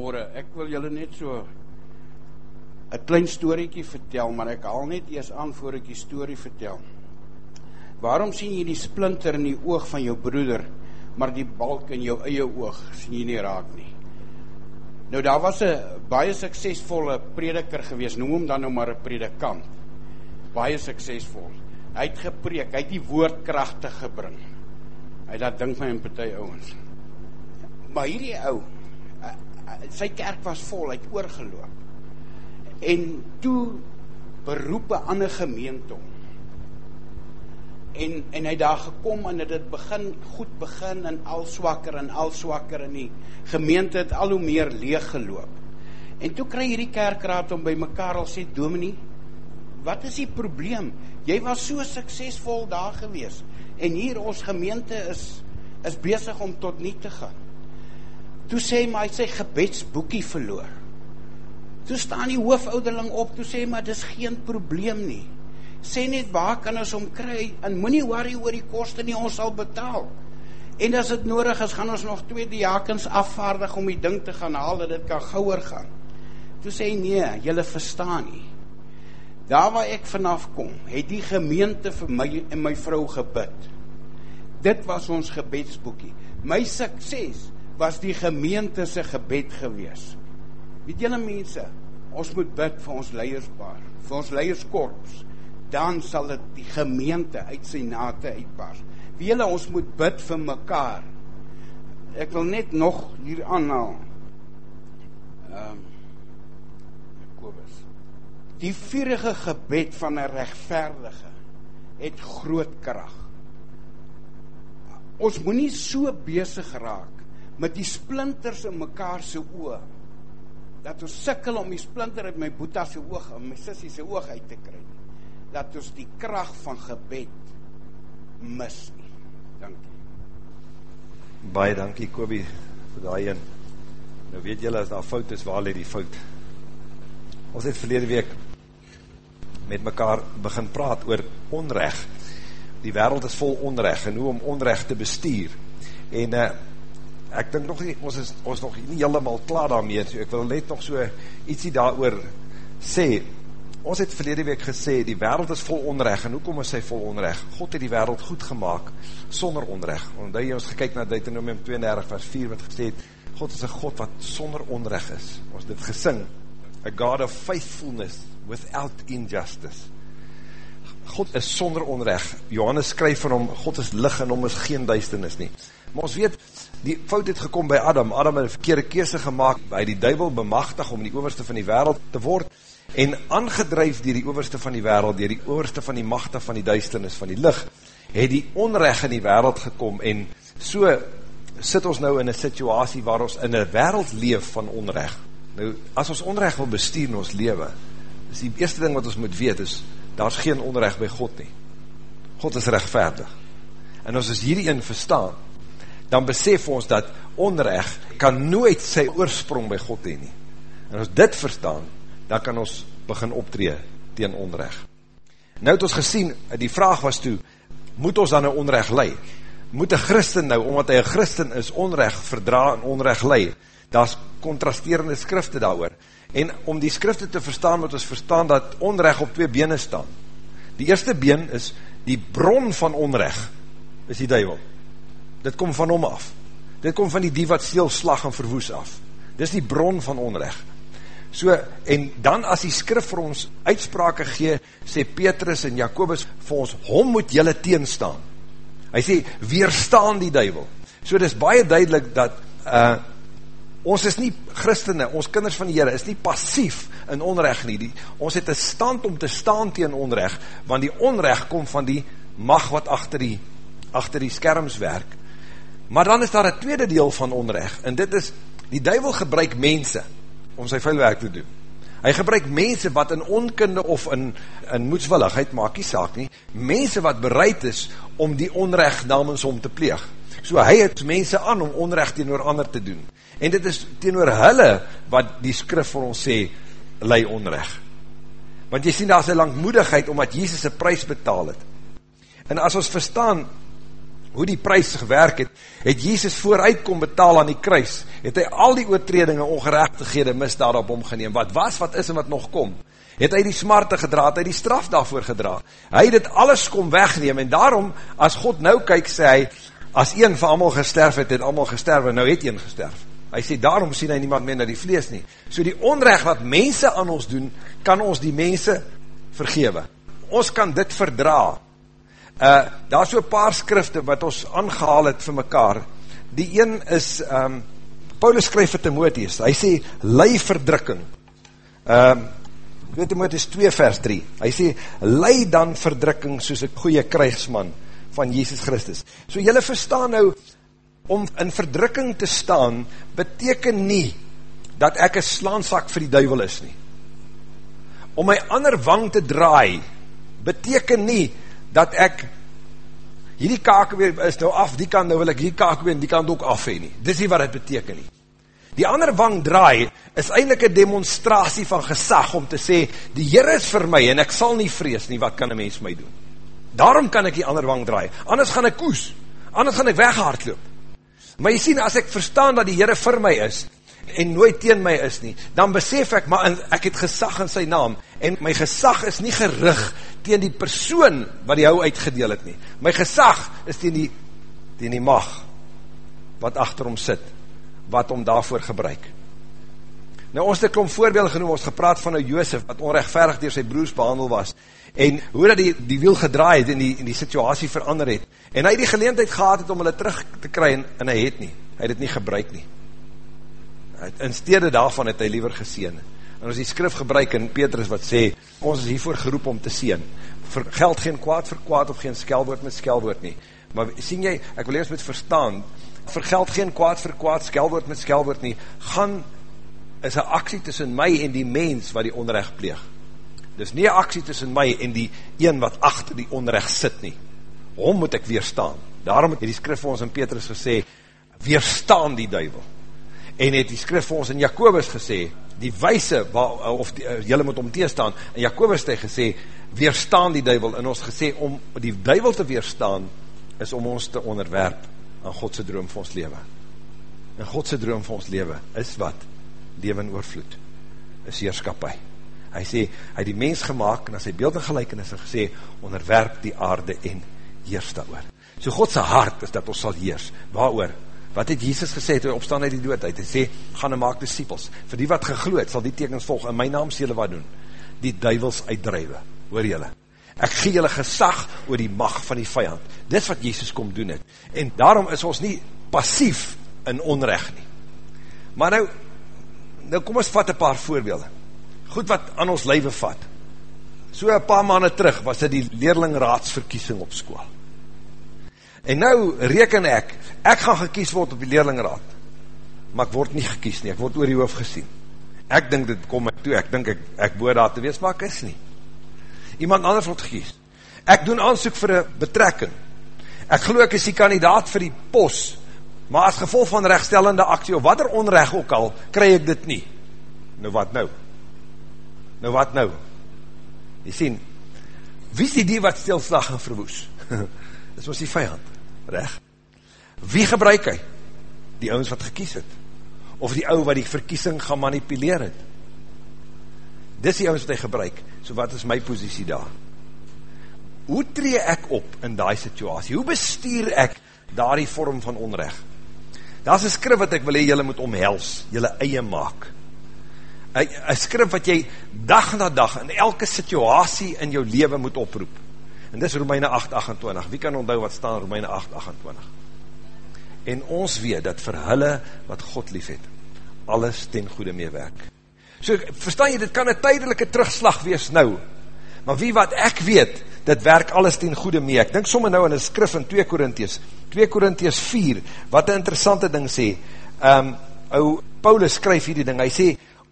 Morgen, ek wil julle net so een klein storiekie vertel, maar ek haal net eers aan voor ek die story vertel. Waarom sien jy die splinter in die oog van jou broeder, maar die balk in jou eie oog sien jy nie raak nie? Nou daar was 'n baie suksesvolle prediker gewees, noem hom dan nou maar 'n predikant. Baie suksesvol. Hy het gepreek, hy het die woord kragtig gebring. Hy dat dink my in party ouens. Maar hierdie ou, sy kerk was vol, hy het oorgeloop. En toe beroep 'n ander gemeente hom en en hy daar gekom en dit begin goed begin en al swakker en al swakker in die gemeente het al hoe meer leeg geloop. En toe kry hierdie kerkraad om by mekaar al sê Dominee, wat is die probleem? Jy was so suksesvol daar gewees en hier ons gemeente is is besig om tot nie te gaan. Toe sê hy maar hy sê gebedsboekie verloor. Toe staan die hoofouderling op, toe sê hy maar dis geen probleem nie. Sê net waar kan ons hom kry? En moenie worry oor die koste nie ons sal betaal. En as dit nodig is gaan ons nog twee diakens afvaardig om die ding te gaan haal dat dit kan gouer gaan. Toe sê hy nee julle verstaan nie. Daar waar ek vanaf kom het die gemeente vir my en my vrou gebid. Dit was ons gebedsboekie. My sukses was die gemeente se gebed gewees weet julle mense ons moet bid vir ons leierspaar vir ons leierskorps dan sal dit die gemeente uit sy nate uitbars. Wie julle ons moet bid vir mekaar. Ek wil net nog hier aanhaal. Ehm um, Jakobus. Die vurige gebed van 'n regverdige het groot krag. Ons moenie so besig raak met die splinters in mekaar se oë dat ons sukkel om die splinter uit my boetie se oog en my sussie se oog uit te kry dat ons die krag van gebed mis nie. Dankie. Baie dankie Kobie vir daai een. Nou weet julle as daar fout is, waar lê die fout? Ons het verlede week met mekaar begin praat oor onreg. Die wêreld is vol onreg en hoe om onreg te bestuur. En uh, ek dink nog nie ons is ons nog nie heeltemal klaar daarmee. So ek wil net nog so ietsie daaroor sê Ons het verlede week gesê, die wereld is vol onrecht, en hoekom is hy vol onrecht? God het die wereld goed gemaakt, sonder onrecht. Omdat jy ons gekyk na Deuteronomium 32 vers 4, wat gesê het, God is een God wat sonder onrecht is. Ons dit gesing, a God of faithfulness without injustice. God is sonder onrecht. Johannes skryf van hom, God is lig en hom is geen duisternis nie. Maar ons weet, die fout het gekom by Adam. Adam het een verkeerde kese gemaakt, by die duivel bemachtig om die overste van die wereld te word, en aangedrijf dier die overste van die wereld, dier die overste van die machte van die duisternis van die licht, het die onrecht in die wereld gekom, en so sit ons nou in een situasie waar ons in een wereld leef van onrecht. Nou, as ons onrecht wil bestuur in ons leven, is die eerste ding wat ons moet weet, is, daar is geen onrecht by God nie. God is rechtvaardig. En as ons hierdie in verstaan, dan besef ons dat onrecht kan nooit sy oorsprong by God heen nie. En as dit verstaan, dan kan ons begin optree teen onrecht. Nou het ons gesien, die vraag was toe, moet ons dan een onrecht lei? Moet een christen nou, omdat hy een christen is, onrecht verdra en onrecht lei? Daar is contrasterende skrifte daar oor. En om die skrifte te verstaan, moet ons verstaan dat onrecht op twee bene staan. Die eerste been is, die bron van onrecht, is die duivel. Dit kom van hom af. Dit kom van die die wat stil slag en verwoes af. Dit is die bron van onrecht. So, en dan as die skrif vir ons uitsprake gee, sê Petrus en Jacobus vir ons, hom moet jylle teenstaan. Hy sê, weerstaan die duivel. So, dit is baie duidelik dat uh, ons is nie christene, ons kinders van die Heere, is nie passief in onrecht nie. Die, ons het een stand om te staan tegen onrecht, want die onrecht kom van die mag wat achter die, achter die skerms werk. Maar dan is daar een tweede deel van onrecht, en dit is, die duivel gebruik mense, om sy vuilwerk te doen. Hy gebruik mense wat in onkunde of in, in moedswilligheid, maak die saak nie, mense wat bereid is om die onrecht namens om te pleeg. So hy het mense aan om onrecht teenoor ander te doen. En dit is teenoor hulle wat die skrif vir ons sê, lei onrecht. Want jy sien daar is een langmoedigheid omdat Jesus een prijs betaal het. En as ons verstaan, hoe die prijs gewerk het, het Jesus vooruit kom betaal aan die kruis, het hy al die oortredinge, ongerechtighede, misdaad op omgeneem, wat was, wat is en wat nog kom, het hy die smarte gedra, het hy die straf daarvoor gedra, hy het alles kom wegneem, en daarom, as God nou kyk, sê hy, as een van allemaal gesterf het, het allemaal gesterf, en nou het een gesterf, hy sê, daarom sien hy niemand meer na die vlees nie, so die onrecht wat mense aan ons doen, kan ons die mense vergewe, ons kan dit verdra, uh, daar is so paar skrifte wat ons aangehaal het vir mekaar, die een is, um, Paulus skryf vir Timotheus, hy sê, lei verdrukking, um, 2 Timotheus 2 vers 3, hy sê, lei dan verdrukking soos een goeie krijgsman van Jesus Christus. So jylle verstaan nou, om in verdrukking te staan, beteken nie, dat ek een slaansak vir die duivel is nie. Om my ander wang te draai, beteken nie, dat ek hierdie kakeweer is nou af, die kan nou wil ek hierdie kakeweer en die kan ook af heen nie. Dis nie wat het beteken nie. Die ander wang draai is eindelijk een demonstratie van gesag om te sê, die Heer is vir my en ek sal nie vrees nie, wat kan een mens my doen? Daarom kan ek die ander wang draai. Anders gaan ek koes, anders gaan ek weghaardloop. Maar jy sien, as ek verstaan dat die Heer vir my is, en nooit teen my is nie, dan besef ek, maar ek het gesag in sy naam, en my gesag is nie gerig teen die persoon wat die hou uitgedeel het nie. My gesag is teen die, teen die mag wat achter hom sit, wat hom daarvoor gebruik. Nou ons het klomp voorbeeld genoem, ons gepraat van nou Joosef, wat onrechtverig door sy broers behandel was, en hoe dat die, die wiel gedraai het en die, en die situasie verander het, en hy die geleendheid gehad het om hulle terug te kry, en, en hy het nie, hy het het nie gebruik nie. In stede daarvan het hy liever geseen. En ons die skrif gebruik in Petrus wat sê, ons is hiervoor geroep om te seen. Ver, geld geen kwaad vir kwaad of geen skelwoord met skelwoord nie. Maar sien jy, ek wil eerst met verstaan, vergeld geen kwaad vir kwaad, skelwoord met skelwoord nie, gaan, is een aksie tussen my en die mens wat die onrecht pleeg. Dis nie een aksie tussen my en die een wat achter die onrecht sit nie. Hom moet ek weerstaan. Daarom het die skrif vir ons in Petrus gesê, weerstaan die duivel. En het die skrif vir ons in Jacobus gesê, die wijse, of die, uh, jylle moet om teestaan, en Jacobus het gesê, weerstaan die duivel, en ons gesê, om die duivel te weerstaan, is om ons te onderwerp aan Godse droom vir ons leven. En Godse droom vir ons leven is wat? Leven oorvloed. Is heerskapie. Hy sê, hy die mens gemaakt en as hy beeld en gelijkenis en gesê, onderwerp die aarde en heers daar oor. So Godse hart is dat ons sal heers. Waar oor? Wat het Jesus gesê, toe hy opstaan uit die dood uit? Hy sê, gaan en maak disciples. Vir die wat gegloed, sal die tekens volg. In my naam sê julle wat doen? Die duivels uitdrijwe. Hoor julle? Ek gee julle gesag oor die mag van die vijand. Dit wat Jezus kom doen het. En daarom is ons nie passief in onrecht nie. Maar nou, nou kom ons vat een paar voorbeelde. Goed wat aan ons leven vat. So een paar maanden terug was dit die leerlingraadsverkiesing op school. En nou reken ek, ek gaan gekies word op die leerlingraad. Maar ek word nie gekies nie, ek word oor die hoofd gesien. Ek dink dit kom ek toe, ek dink ek, ek boor daar te wees, maar ek is nie iemand anders word gekies. Ek doen aansoek vir een betrekking. Ek geloof ek is die kandidaat vir die pos, maar as gevolg van rechtstellende aksie, of wat er onrecht ook al, kry ek dit nie. Nou wat nou? Nou wat nou? Jy sien, wie is die die wat stilslag en verwoes? Dis ons die vijand, recht. Wie gebruik hy? Die ouwens wat gekies het. Of die ouwe wat die verkiesing gaan manipuleer het. Dis die ouwens wat hy gebruik so wat is my posiesie daar? Hoe tree ek op in die situasie? Hoe bestuur ek daar die vorm van onrecht? Daar is een skrif wat ek wil hee, jylle moet omhels, jylle eie maak. Een skrif wat jy dag na dag in elke situasie in jou leven moet oproep. En dis Romeine 8, 28. Wie kan onthou wat staan Romeine 8, 28? En ons weet dat vir hulle wat God lief het, alles ten goede meewerk. So, verstaan jy, dit kan een tydelike terugslag wees nou, maar wie wat ek weet, dit werk alles ten goede mee. Ek dink somme nou in een skrif in 2 Korinties, 2 Korinties 4, wat een interessante ding sê, um, ou Paulus skryf hierdie ding, hy sê,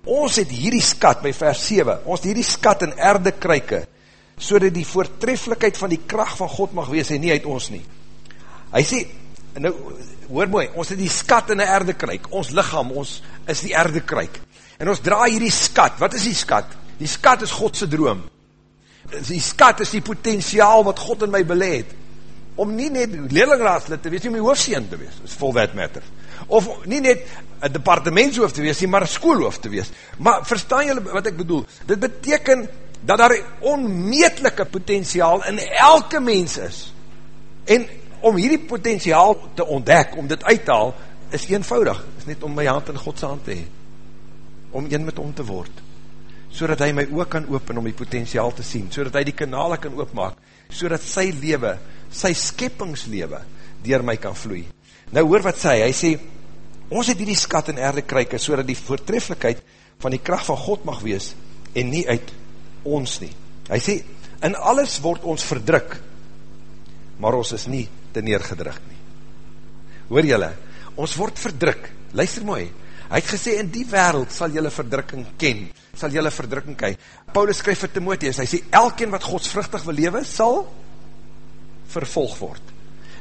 ons het hierdie skat, by vers 7, ons het hierdie skat in erde kryke, so dat die voortreffelijkheid van die kracht van God mag wees, en nie uit ons nie. Hy sê, nou, hoor mooi, ons het die skat in die erde kryk, ons lichaam, ons is die erde kryk, En ons draai hierdie skat. Wat is die skat? Die skat is Godse droom. Die skat is die potentiaal wat God in my beleid. om nie net leerlingraadslid te wees, nie om die hoofseen te wees, is full that matter. Of nie net een departementshoof te wees, nie maar een schoolhoof te wees. Maar verstaan julle wat ek bedoel? Dit beteken dat daar onmeetlike potentiaal in elke mens is. En om hierdie potentiaal te ontdek, om dit uit te haal, is eenvoudig. is net om my hand in Godse hand te hee. Om een met om te word. So dat hy my ook kan open om die potentiaal te sien. So dat hy die kanale kan oopmaak. So dat sy lewe, sy skeppingslewe, dier my kan vloei. Nou hoor wat sê, hy sê, ons het hierdie skat in erde kryke, so die voortreffelijkheid van die kracht van God mag wees, en nie uit ons nie. Hy sê, in alles word ons verdruk, maar ons is nie te neergedruk nie. Hoor jylle, ons word verdruk, luister mooi, hy het gesê, in die wereld sal jylle verdrukking ken, sal jylle verdrukking kei. Paulus skryf vir Timotheus, hy sê, elkeen wat godsvruchtig wil lewe, sal vervolg word.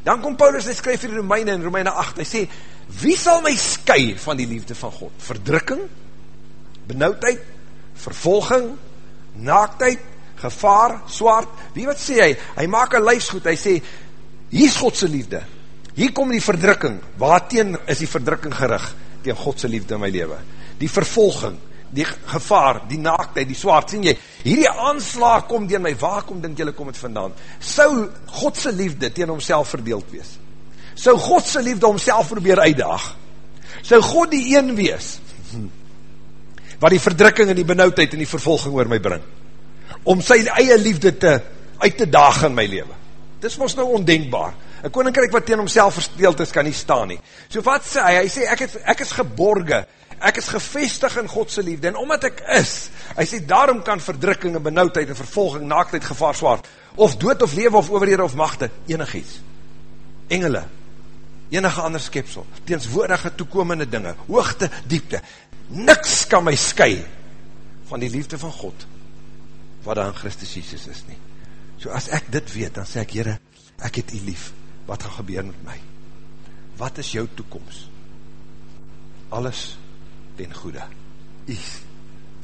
Dan kom Paulus, hy skryf vir Romeine in Romeine 8, hy sê, wie sal my sky van die liefde van God? Verdrukking, benauwdheid, vervolging, naaktheid, gevaar, swaard, wie wat sê hy? Hy maak een lijfsgoed, hy sê, hier is Godse liefde, hier kom die verdrukking, waar teen is die verdrukking gerig, teen Godse liefde in my leven, die vervolging, die gevaar, die naaktheid, die swaard, sien jy, hierdie aanslaag kom dier my, waar kom denk jylle kom het vandaan? Sou Godse liefde teen homself verdeeld wees? Sou Godse liefde homself probeer uitdaag? Sou God die een wees, wat die verdrukking en die benauwdheid en die vervolging oor my bring? Om sy eie liefde te, uit te daag in my leven? Dit is ons nou ondenkbaar. Een koninkrijk wat teen homself versteeld is, kan nie staan nie. So wat sê hy? Hy sê, ek, het, ek is geborge, ek is gevestig in Godse liefde, en omdat ek is, hy sê, daarom kan verdrukking en benauwdheid en vervolging, naaktheid, gevaar, zwaard, of dood of lewe of overhede of machte, enig iets, engele, enige ander skepsel, teenswoordige toekomende dinge, hoogte, diepte, niks kan my sky van die liefde van God, wat daar in Christus Jesus is nie. So as ek dit weet, dan sê ek, Heere, ek het u lief, wat gaan gebeur met my? Wat is jou toekomst? Alles ten goede. Is,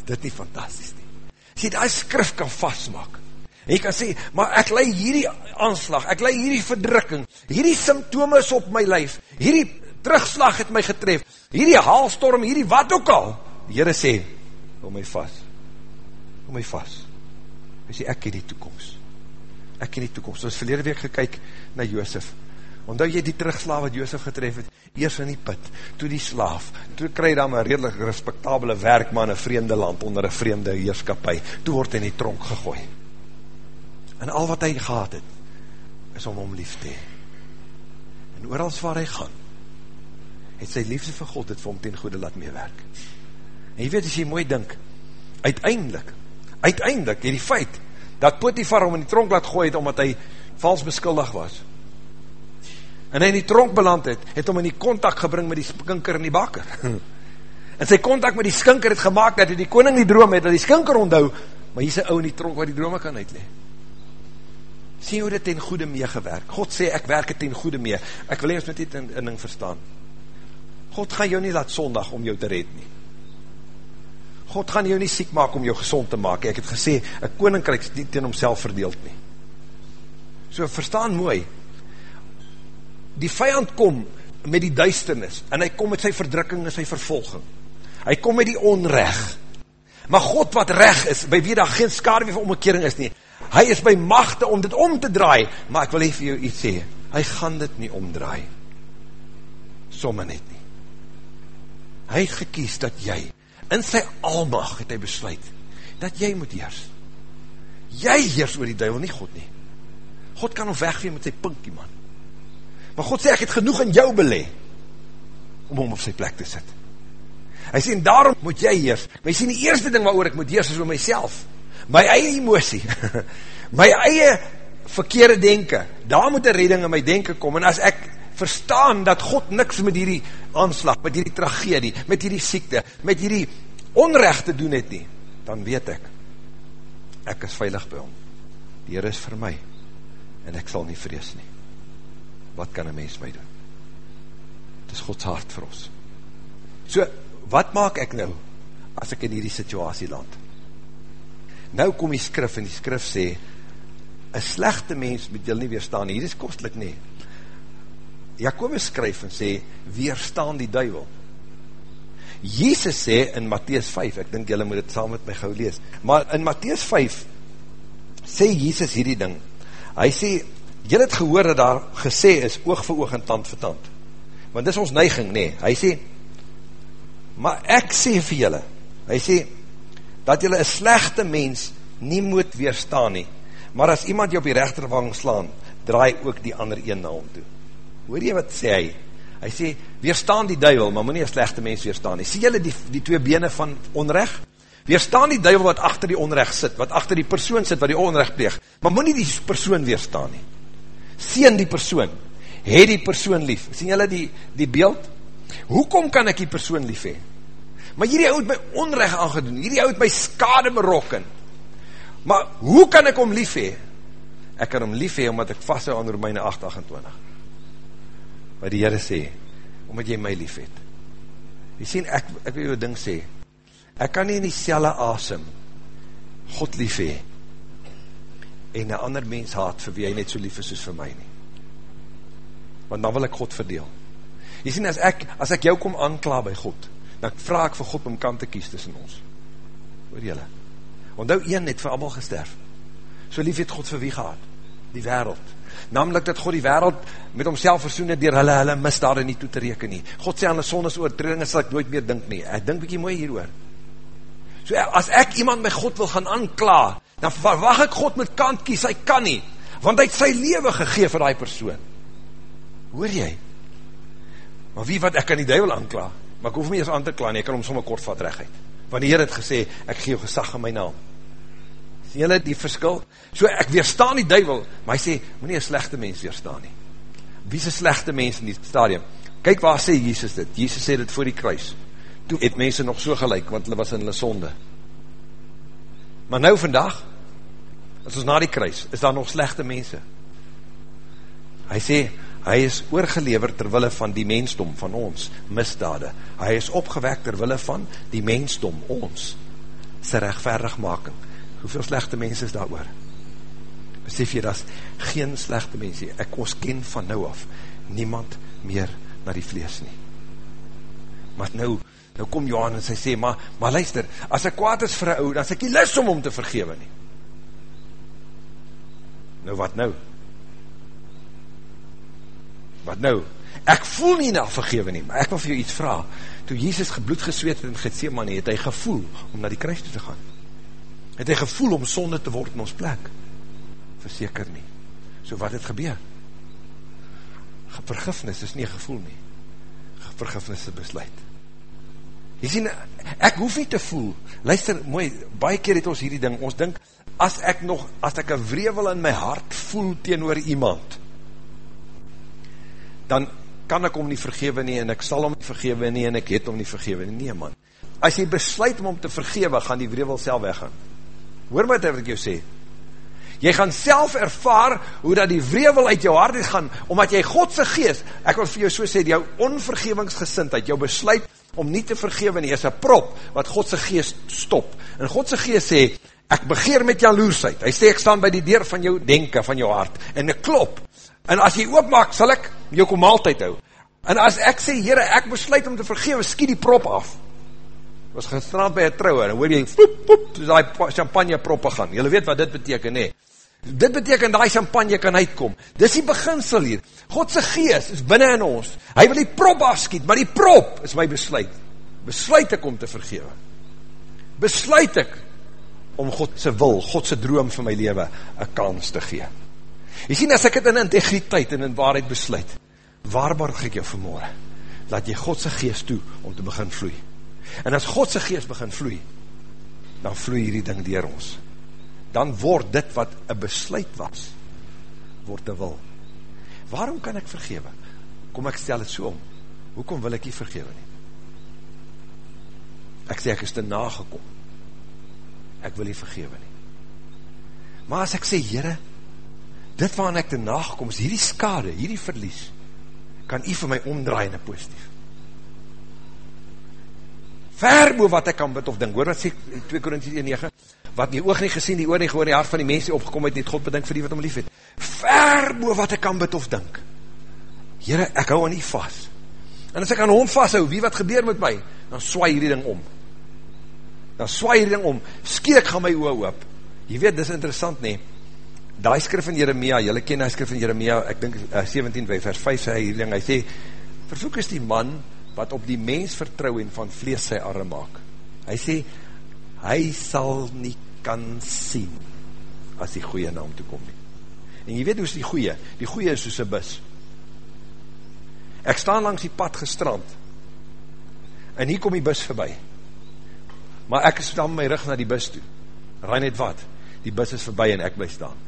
dit nie fantastisch nie? Sê, die skrif kan vastmaak. En jy kan sê, maar ek lei hierdie aanslag, ek lei hierdie verdrukking, hierdie symptome is op my lijf, hierdie terugslag het my getref, hierdie haalstorm, hierdie wat ook al. Die Heere sê, hou my vast, hou my vast. Hy sê, ek het die toekomst. Ek het die toekomst. Ons verlede week gekyk na Joosef, Ondou jy die terugslaaf wat Joosef getref het, eers in die put, toe die slaaf, toe kry dan een redelijk respectabele werkman in een vreemde land, onder een vreemde heerskapie, toe word hy in die tronk gegooi. En al wat hy gehad het, is om om lief te. En oorals waar hy gaan, het sy liefde vir God het vir hom ten goede laat meewerk. En jy weet, as jy mooi dink, uiteindelik, uiteindelik, het die feit, dat Potifar om in die tronk laat gooi het, omdat hy vals beskuldig was, en hy in die tronk beland het, het hom in die contact gebring met die skinker in die bakker. en sy contact met die skinker het gemaakt, dat hy die koning die droom het, dat die skinker onthou, maar hier is een ou in die tronk waar die drome kan uitlee. Sien hoe dit ten goede mee gewerk. God sê, ek werk het ten goede mee. Ek wil eens met dit in, in ding verstaan. God gaan jou nie laat sondag om jou te red nie. God gaan jou nie siek maak om jou gezond te maak. Ek het gesê, een koninkrijk is nie ten homself verdeeld nie. So verstaan mooi, die vijand kom met die duisternis, en hy kom met sy verdrukking en sy vervolging. Hy kom met die onrecht. Maar God wat recht is, by wie daar geen skade wie vir omkering is nie, hy is by machte om dit om te draai, maar ek wil even jou iets sê, hy gaan dit nie omdraai. Somme net nie. Hy het gekies dat jy, in sy almag het hy besluit, dat jy moet heers. Jy heers oor die duivel, nie God nie. God kan hom wegvee met sy pinkie man. Maar God sê, ek het genoeg in jou belee, om hom op sy plek te sit. Hy sê, en daarom moet jy heers. Maar hy sê, die eerste ding wat ek moet heers, is oor myself. My eie emosie. my eie verkeerde denken. Daar moet een redding in my denken kom. En as ek verstaan dat God niks met hierdie aanslag, met hierdie tragedie, met hierdie siekte, met hierdie onrecht te doen het nie, dan weet ek, ek is veilig by hom. Die Heer is vir my, en ek sal nie vrees nie wat kan een mens my doen? Het is Gods hart vir ons. So, wat maak ek nou, as ek in hierdie situasie land? Nou kom die skrif, en die skrif sê, een slechte mens moet jy nie weerstaan, hier is kostlik nie. Jacobus skryf en sê, weerstaan die duivel. Jesus sê in Matthäus 5, ek dink jylle moet het saam met my gauw lees, maar in Matthäus 5 sê Jesus hierdie ding, hy sê, jylle het gehoor dat daar gesê is, oog vir oog en tand vir tand, want dis ons neiging, nee, hy sê, maar ek sê vir jylle, hy sê, dat jylle een slechte mens nie moet weerstaan nie, maar as iemand jy op die rechterwang slaan, draai ook die ander een na hom toe. Hoor jy wat sê hy? Hy sê, weerstaan die duivel, maar moet nie een slechte mens weerstaan nie. Sê jylle die, die twee bene van onrecht? Weerstaan die duivel wat achter die onrecht sit, wat achter die persoon sit, wat die onrecht pleeg, maar moet nie die persoon weerstaan nie. Seen die persoon, het die persoon lief. Sien jylle die, die beeld? Hoekom kan ek die persoon lief hee? Maar hierdie oud my onrecht aangedoen, hierdie oud my skade berokken. Maar hoe kan ek om lief hee? Ek kan om lief hee, omdat ek vasthou aan Romeine 8, 28 wat die Heere sê, omdat jy my lief het. Jy sien, ek, ek wil jou ding sê, ek kan nie in die selle asem, God lief hee, en een ander mens haat, vir wie hy net so lief is soos vir my nie. Want dan wil ek God verdeel. Jy sien, as ek, as ek jou kom aankla by God, dan vraag ek vir God om kant te kies tussen ons. Hoor jylle? Want nou een het vir allemaal gesterf. So lief het God vir wie gehad? Die wereld namelijk dat God die wereld met homself versoen het dier hulle, hulle misdade nie toe te reken nie. God sê aan die sondes oortredinge sal ek nooit meer dink nie. Ek dink bykie mooi hieroor. So as ek iemand met God wil gaan aankla, dan verwacht ek God met kant kies, hy kan nie, want hy het sy leven gegeef vir die persoon. Hoor jy? Maar wie wat, ek kan die duivel aankla, maar ek hoef nie eens aan te kla nie, ek kan hom somme kort vat recht Want die Heer het gesê, ek gee jou gesag in my naam sien julle die verskil? So ek weerstaan die duivel, maar hy sê, moet nie een slechte mens weerstaan nie. Wie is een slechte mens in die stadium? Kyk waar sê Jesus dit, Jesus sê dit voor die kruis. Toe het mense nog so gelijk, want hulle was in hulle sonde. Maar nou vandag, as ons na die kruis, is daar nog slechte mense. Hy sê, hy is oorgelever terwille van die mensdom, van ons, misdade. Hy is opgewek terwille van die mensdom, ons, sy rechtverigmaking hoeveel slechte mens is daar oor? Besef jy, dat geen slechte mens, ek ons ken van nou af, niemand meer na die vlees nie. Maar nou, nou kom Johan en sy sê, maar, maar luister, as ek kwaad is vir een ou, dan is ek nie lis om om te vergewe nie. Nou wat nou? Wat nou? Ek voel nie na vergewe nie, maar ek wil vir jou iets vraag. Toe Jesus gebloed gesweet het in Gethsemane, het hy gevoel om na die kruis toe te gaan het hy gevoel om sonde te word in ons plek? Verseker nie. So wat het gebeur? Vergifnis is nie gevoel nie. Vergifnis is besluit. Jy sien, ek hoef nie te voel. Luister, mooi, baie keer het ons hierdie ding, ons dink, as ek nog, as ek een wrevel in my hart voel teenoor iemand, dan kan ek om nie vergewe nie, en ek sal om nie vergewe nie, en ek het om nie vergewe nie, nee man. As jy besluit om om te vergewe, gaan die wrevel self weggaan. Hoor my wat ek jou sê. Jy gaan self ervaar hoe dat die wrevel uit jou hart gaan, omdat jy Godse geest, ek wil vir jou so sê, jou onvergevingsgesintheid, jou besluit om nie te vergewe nie, is een prop wat Godse geest stop. En Godse geest sê, ek begeer met jaloersheid. Hy sê, ek staan by die deur van jou denken, van jou hart, en ek klop. En as jy oopmaak, sal ek jou kom maaltijd hou. En as ek sê, Heere, ek besluit om te vergewe, skiet die prop af was gestraat by een trouwe, en hoor jy, poep, poep, soos die champagne proppe gaan, jylle weet wat dit beteken, nee, dit beteken die champagne kan uitkom, dis die beginsel hier, Godse geest is binnen in ons, hy wil die prop afskiet, maar die prop is my besluit, besluit ek om te vergewe, besluit ek om Godse wil, Godse droom vir my leven, een kans te gee, jy sien as ek het in integriteit en in waarheid besluit, waarborg ek jou vanmorgen, laat jy Godse geest toe om te begin vloeien, En as Godse geest begin vloei, dan vloei hierdie ding dier ons. Dan word dit wat een besluit was, word een wil. Waarom kan ek vergewe? Kom ek stel het so om. Hoekom wil ek nie vergewe nie? Ek sê ek is te nagekom. Ek wil nie vergewe nie. Maar as ek sê, Heere, dit waarin ek te nagekom is, hierdie skade, hierdie verlies, kan jy vir my omdraai in een positief ver boe wat ek kan bid of ding, hoor wat sê 2 Korinties 1,9, wat my oog nie gesien, die oor nie gehoor, die hart van die mense opgekom het, net God bedink vir die wat om lief het. Ver boe wat ek kan bid of dink. Heere, ek hou aan die vast. En as ek aan hom vasthou, wie wat gebeur met my, dan swaai hierdie ding om. Dan swaai hierdie ding om, skeek gaan my oor oop. Jy weet, dis interessant nie, die skrif in Jeremia, jylle ken die skrif in Jeremia, ek dink uh, 17 vers 5 sê hy hierdie ding, hy sê, vervoek is die man, wat op die mens vertrouw en van vlees sy arm maak. Hy sê, hy sal nie kan sien, as die goeie naam toekom nie. En jy weet hoe is die goeie? Die goeie is soos een bus. Ek staan langs die pad gestrand, en hier kom die bus voorbij. Maar ek staan my rug na die bus toe. Raai net wat? Die bus is voorbij en ek bly staan.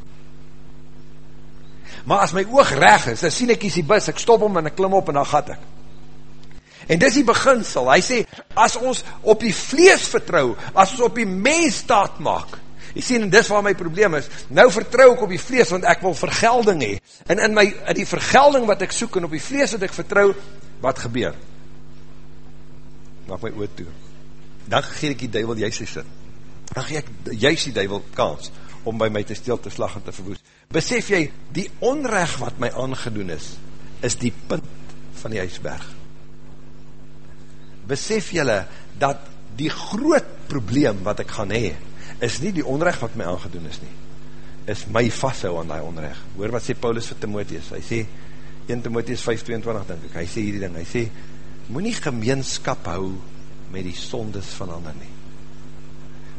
Maar as my oog reg is, dan sien ek hier die bus, ek stop om en ek klim op en dan gat ek. En dis die beginsel, hy sê, as ons op die vlees vertrou, as ons op die mens staat maak, jy sê, en dis waar my probleem is, nou vertrou ek op die vlees, want ek wil vergelding hee, en in, my, in die vergelding wat ek soek, en op die vlees wat ek vertrou, wat gebeur? Maak my oot toe. Dan geef ek die duivel juist die sin. Dan geef ek juist die duivel kans, om by my te stil te slag en te verwoes. Besef jy, die onrecht wat my aangedoen is, is die punt van die ijsberg besef jylle dat die groot probleem wat ek gaan hee, is nie die onrecht wat my aangedoen is nie, is my vasthou aan die onrecht. Hoor wat sê Paulus vir Timotheus, hy sê, 1 Timotheus 5,22 denk ek, hy sê hierdie ding, hy sê, moet nie gemeenskap hou met die sondes van ander nie.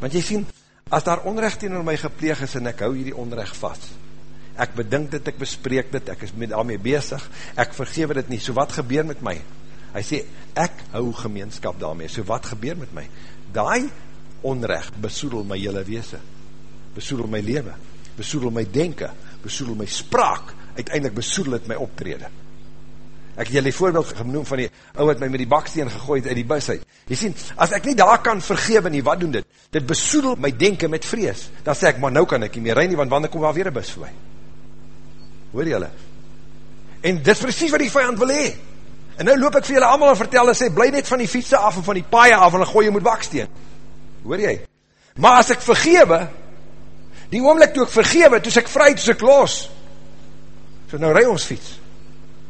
Want jy sien, as daar onrecht in my gepleeg is, en ek hou hierdie onrecht vast, ek bedink dit, ek bespreek dit, ek is met daarmee bezig, ek vergewe dit nie, so wat gebeur met my? Hy sê, ek hou gemeenskap daarmee, so wat gebeur met my? Daai onrecht besoedel my hele weese, besoedel my leven, besoedel my denken, besoedel my spraak, uiteindelik besoedel het my optrede. Ek het julle voorbeeld genoem van die ou wat my met die baksteen gegooid uit die bus uit. Jy sien, as ek nie daar kan vergewe nie, wat doen dit? Dit besoedel my denken met vrees. Dan sê ek, maar nou kan ek nie meer rein nie, want wanneer kom daar weer een bus voor my? Hoor julle? En dit is precies wat die vijand wil hee. En nou loop ek vir julle allemaal en vertel en sê, bly net van die fietsen af en van die paie af en dan gooi jy moet baksteen. Hoor jy? Maar as ek vergewe, die oomlik toe ek vergewe, toe ek vry, toe ek los, so nou rij ons fiets.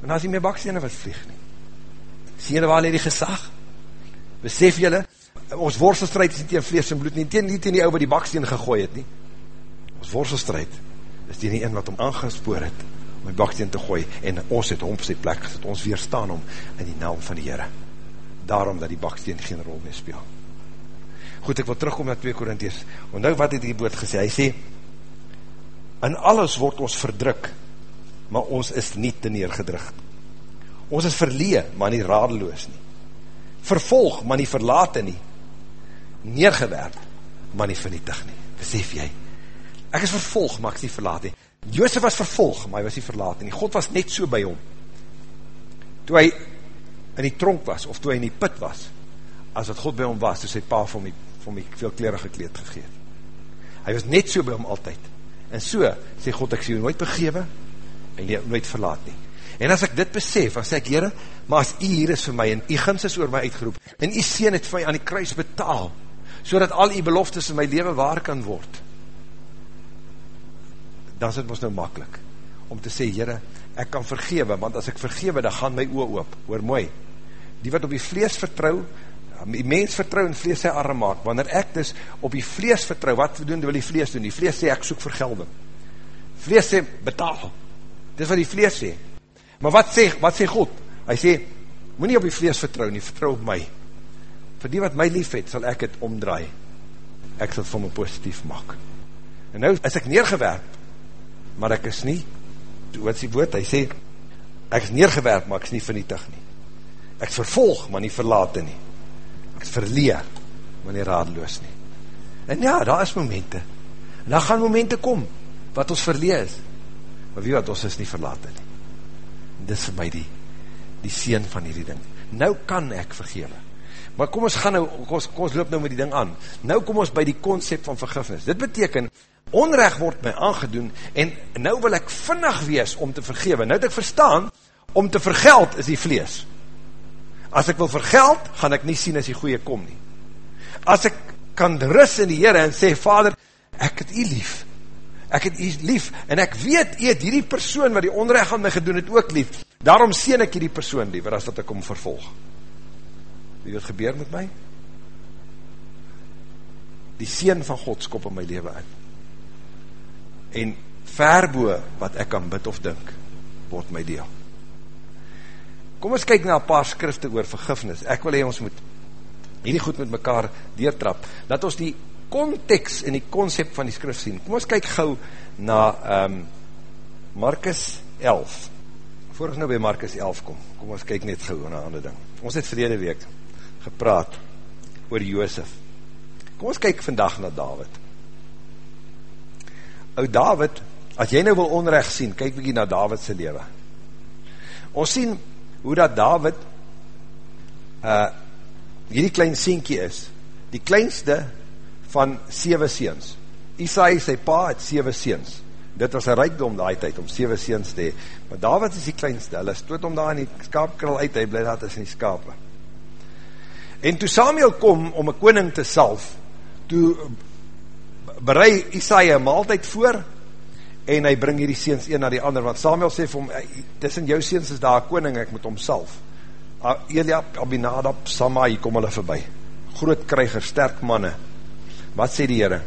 En dan is die meer baksteene wat vlieg nie. Sien julle waar die gesag? Besef julle, ons worstelstrijd is nie tegen vlees en bloed nie, tegen nie tegen die ou wat die baksteen gegooi het nie. Ons worstelstrijd is die een wat om aangespoor het, my baksteen te gooi, en ons het hom vir sy plek gesit, ons weerstaan hom in die naam van die Heere. Daarom dat die baksteen geen rol mee speel. Goed, ek wil terugkom na 2 Korinties, want nou wat het die boot gesê, hy sê, in alles word ons verdruk, maar ons is nie te neergedrug. Ons is verlee, maar nie radeloos nie. Vervolg, maar nie verlaten nie. Neergewerp, maar nie vernietig nie. Besef jy, ek is vervolg, maar ek is nie verlaat nie. Jozef was vervolg, maar hy was nie verlaat nie. God was net so by hom. Toe hy in die tronk was, of toe hy in die put was, as wat God by hom was, toe sy pa vir my, vir my veel klerige kleed gegeet. Hy was net so by hom altyd. En so, sê God, ek sê jou nooit begewe, en jy nooit verlaat nie. En as ek dit besef, dan sê ek, Heere, maar as jy hier is vir my, en jy gins is oor my uitgeroep, en jy sien het vir my aan die kruis betaal, so dat al jy beloftes in my leven waar kan word, dan is het ons nou makkelijk, om te sê, Heere, ek kan vergewe, want as ek vergewe, dan gaan my oor oop, hoor mooi, die wat op die vlees vertrouw, die mens vertrouw en vlees sy arm maak, wanneer ek dus op die vlees vertrouw, wat doen, wil die vlees doen, die vlees sê, ek soek vergelding, vlees sê, betaal, dit wat die vlees sê, maar wat sê, wat sê God, hy sê, moet op die vlees vertrouw nie, vertrouw op my, vir die wat my lief het, sal ek het omdraai, ek sal het vir my positief maak, en nou is ek neergewerp, maar ek is nie, wat is die woord, hy sê, ek is neergewerp, maar ek is nie vernietig nie, ek is vervolg, maar nie verlaten nie, ek is verleer, maar nie radeloos nie, en ja, daar is momente, en daar gaan momente kom, wat ons verleer is, maar wie wat, ons is nie verlaten nie, en dit is vir my die, die sien van hierdie ding, nou kan ek vergewe, maar kom ons gaan nou, kom ons, kom ons loop nou met die ding aan, nou kom ons by die concept van vergifnis, dit beteken, onrecht word my aangedoen, en nou wil ek vinnig wees om te vergewe, nou het ek verstaan, om te vergeld is die vlees, as ek wil vergeld, gaan ek nie sien as die goeie kom nie, as ek kan ris in die Heere en sê, vader, ek het u lief, ek het u lief, en ek weet, u het hierdie persoon wat die onrecht aan my gedoen het ook lief, daarom sien ek hierdie persoon liever, as dat ek om vervolg. Wie wat gebeur met my? Die sien van God skop in my leven in. En verboe wat ek kan bid of dink, word my deel. Kom ons kyk na een paar skrifte oor vergifnis. Ek wil hee ons moet hierdie goed met mekaar deertrap. Dat ons die context en die concept van die skrif sien. Kom ons kyk gauw na um, Marcus 11. Voor ons nou by Marcus 11 kom, kom ons kyk net gauw na ander ding. Ons het verlede week gepraat oor Joosef. Kom ons kyk vandag na David. O David, as jy nou wil onrecht sien, kyk bykie na David sy leven. Ons sien hoe dat David uh, hierdie klein sienkie is, die kleinste van 7 seens. Isai, sy pa, het 7 seens. Dit was een rijkdom die tijd om 7 seens te hee. Maar David is die kleinste, hulle stoot om daar in die skaapkril uit, hy blij dat is in die skape. En toe Samuel kom om een koning te salf, toe berei Isai een maaltijd voor, en hy bring hierdie seens een na die ander, want Samuel sê vir hom, tussen jou seens is daar koning, ek moet homself. Eliab, Abinadab, Sama, hier kom hulle voorbij. Groot krijger, sterk manne. Wat sê die heren?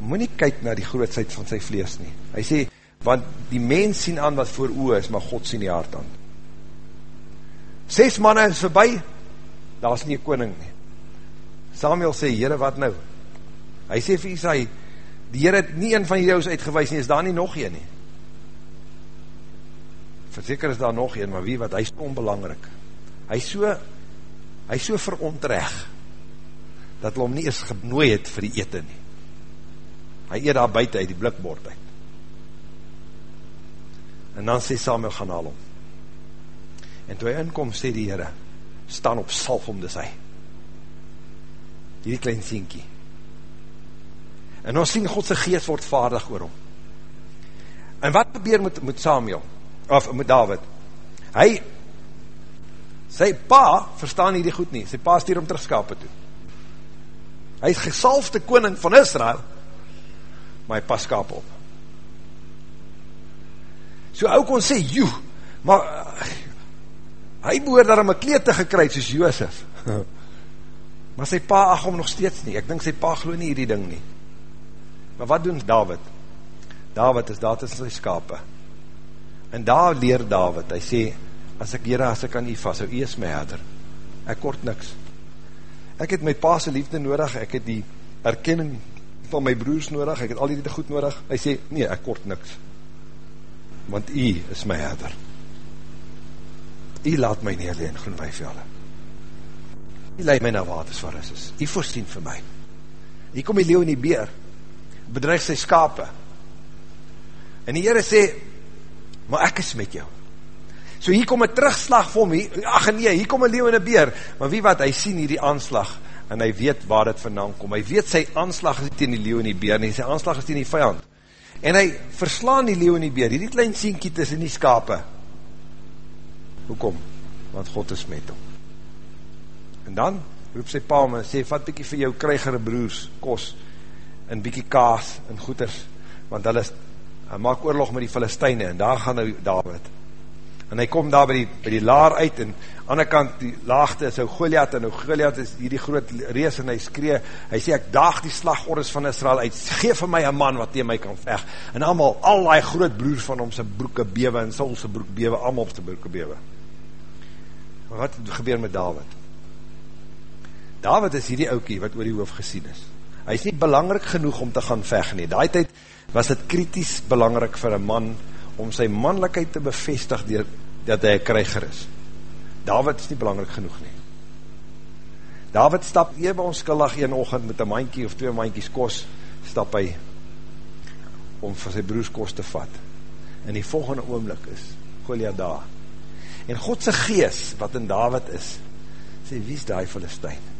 Moet nie kyk na die grootsheid van sy vlees nie. Hy sê, want die mens sien aan wat voor oe is, maar God sien die hart aan. Ses manne is voorbij, daar is nie koning nie. Samuel sê, heren, wat nou? Hy sê vir Isai, die Heer het nie een van die ouders uitgewees nie, is daar nie nog een nie. Verzeker is daar nog een, maar wie wat, hy is onbelangrijk. Hy is so, hy is so verontreg, dat hy hom nie eens genooi het vir die eten nie. Hy eet daar buiten uit die blikbord uit. En dan sê Samuel, gaan haal hom. En toe hy inkom, sê die Heere, staan op salf om dis hy. Hierdie klein sienkie, En ons sien Godse geest word vaardig oor hom. En wat gebeur met, met Samuel, of met David? Hy, sy pa, verstaan nie die goed nie, sy pa stuur hom terugskapen toe. Hy is gesalfde koning van Israel, maar hy pas skap op. So ou kon sê, joe, maar hy behoor daar om een kleed te gekry, soos Joosef. maar sy pa ag hom nog steeds nie, ek dink sy pa glo nie hierdie ding nie. Maar wat doen David? David is daar tussen sy skape. En daar leer David, hy sê, as ek hier as ek aan u vast, ou, u is my herder. Ek kort niks. Ek het my paase liefde nodig, ek het die erkenning van my broers nodig, ek het al die goed nodig. Hy sê, nee, ek kort niks. Want u is my herder. U laat my neerleen, groen weivelde. U leid my na waters waar is. U voorsien vir my. Hier kom die leeuw en die beer bedreig sy skape. En die Heere sê, maar ek is met jou. So hier kom een terugslag vir hom, ach nee, hier kom een leeuw en een beer, maar wie wat, hy sien hier die aanslag, en hy weet waar dit vandaan kom, hy weet sy aanslag is tegen die leeuw en die beer, nie, sy aanslag is tegen die vijand, en hy verslaan die leeuw en die beer, hierdie klein sienkie tussen die skape, hoekom? Want God is met hom. En dan roep sy pa en sê, vat bykie vir jou krijgere broers, kos, in bykie kaas en goeders, want hulle hy maak oorlog met die Filisteine, en daar gaan nou David, en hy kom daar by die, by die laar uit, en aan die kant die laagte is ou Goliath, en ou Goliath is hierdie groot rees, en hy skree, hy sê, ek daag die slagorders van Israel uit, geef vir my een man wat tegen my kan veg, en allemaal, al die groot broers van hom, sy broeke bewe, en Saul sy broek bewe, allemaal op sy broeke bewe. Wat gebeur met David? David is hierdie oukie, wat oor die hoofd gesien is, hy is nie belangrik genoeg om te gaan veg nie. Daai tyd was het kritisch belangrik vir een man om sy mannelijkheid te bevestig dier, dat hy een krijger is. David is nie belangrik genoeg nie. David stap ewe onskillig een ochend met een mankie of twee mankies kos, stap hy om vir sy broers kos te vat. En die volgende oomlik is Goliath daar. En Godse gees wat in David is, sê, wie is die Filistijn?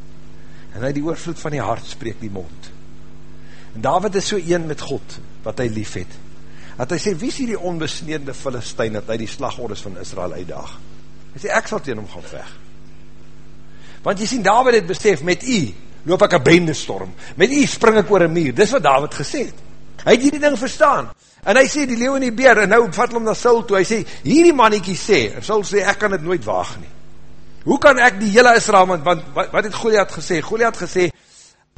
En hy die oorvloed van die hart spreek die mond. En David is so een met God, wat hy lief het, dat hy sê, wie is hier die onbesneende Filistijn, dat hy die slagordes van Israel uitdaag? Hy sê, ek sal teen hom gaan veg. Want jy sien, David het besef, met u, loop ek een bende storm, met u spring ek oor een muur, dis wat David gesê het, hy het hierdie ding verstaan, en hy sê, die leeuw en die beer, en nou vat hom na Saul toe, hy sê, hierdie mannetjie sê, en Saul sê, ek kan het nooit waag nie, hoe kan ek die hele Israel, want wat, wat het Goliath gesê, Goliath gesê,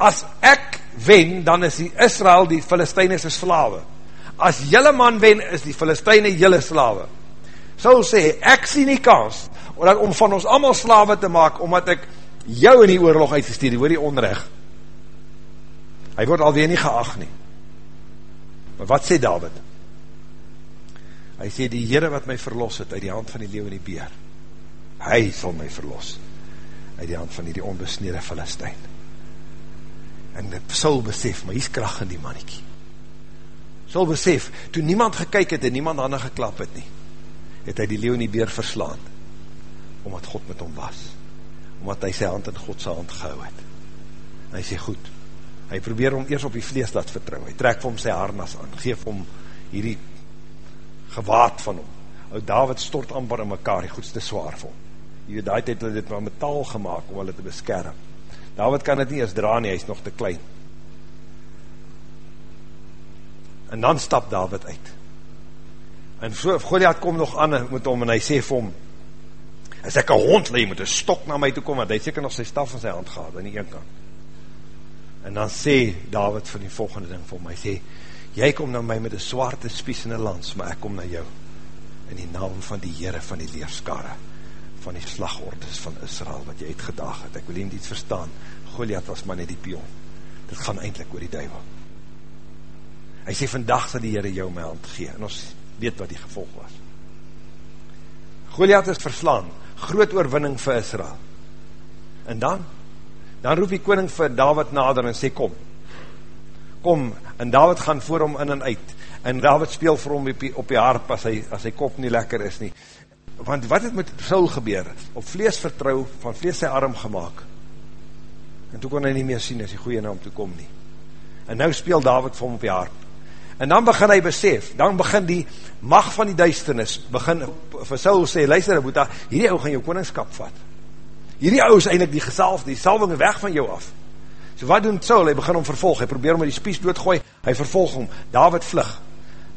as ek wen, dan is die Israel, die Filistijnes is slawe, as jylle man wen, is die Filistijne jylle slawe, Saul sê, ek sien nie kans, om van ons allemaal slawe te maak, omdat ek jou in die oorlog uitgestuur, die hoor die onrecht. Hy word alweer nie geacht nie. Maar wat sê David? Hy sê, die Heere wat my verlos het uit die hand van die leeuw en die beer, hy sal my verlos uit die hand van die, onbesnede Filistijn. En Saul besef, maar hy is kracht in die mannetjie. Saul besef, toe niemand gekyk het en niemand handen geklap het nie, het hy die leeuw en die beer verslaan, omdat God met hom was omdat hy sy hand in Godse hand gehou het. En hy sê goed, hy probeer om eers op die vlees laat vertrouw, hy trek vir hom sy harnas aan, geef hom hierdie gewaad van hom. Ou David stort amper in mekaar, die goedste zwaar vir hom. Jy weet, die tijd het dit met metaal gemaakt om hulle te beskerm. David kan het nie eens dra nie, hy is nog te klein. En dan stap David uit. En so, Goliath kom nog aan met hom en hy sê vir hom, as ek een hond leid, moet een stok na my toe kom, want hy seker nog sy staf in sy hand gehad, in die een kant. En dan sê David van die volgende ding vir my, sê, jy kom na my met een zwarte spies in een lans, maar ek kom na jou, in die naam van die Heere van die leerskare, van die slagordes van Israel, wat jy uitgedaag het, ek wil nie iets verstaan, Goliath was maar net die pion, dit gaan eindelijk oor die duivel. Hy sê, vandag sal die Heere jou my hand gee, en ons weet wat die gevolg was. Goliath is verslaan, groot oorwinning vir Israel. En dan, dan roep die koning vir David nader en sê, kom, kom, en David gaan voor hom in en uit, en David speel vir hom op die, op die harp as hy, as hy kop nie lekker is nie. Want wat het met Saul gebeur? Op vlees vertrouw, van vlees sy arm gemaakt. En toe kon hy nie meer sien as die goeie naam toe kom nie. En nou speel David vir hom op die harp. En dan begin hy besef, dan begin die mag van die duisternis, begin vir Saul sê, luister, Boeta, hierdie ou gaan jou koningskap vat. Hierdie ou is eindelijk die gesalfde, die salving weg van jou af. So wat doen Saul? Hy begin om vervolg, hy probeer om die spies doodgooi, hy vervolg hom, David vlug.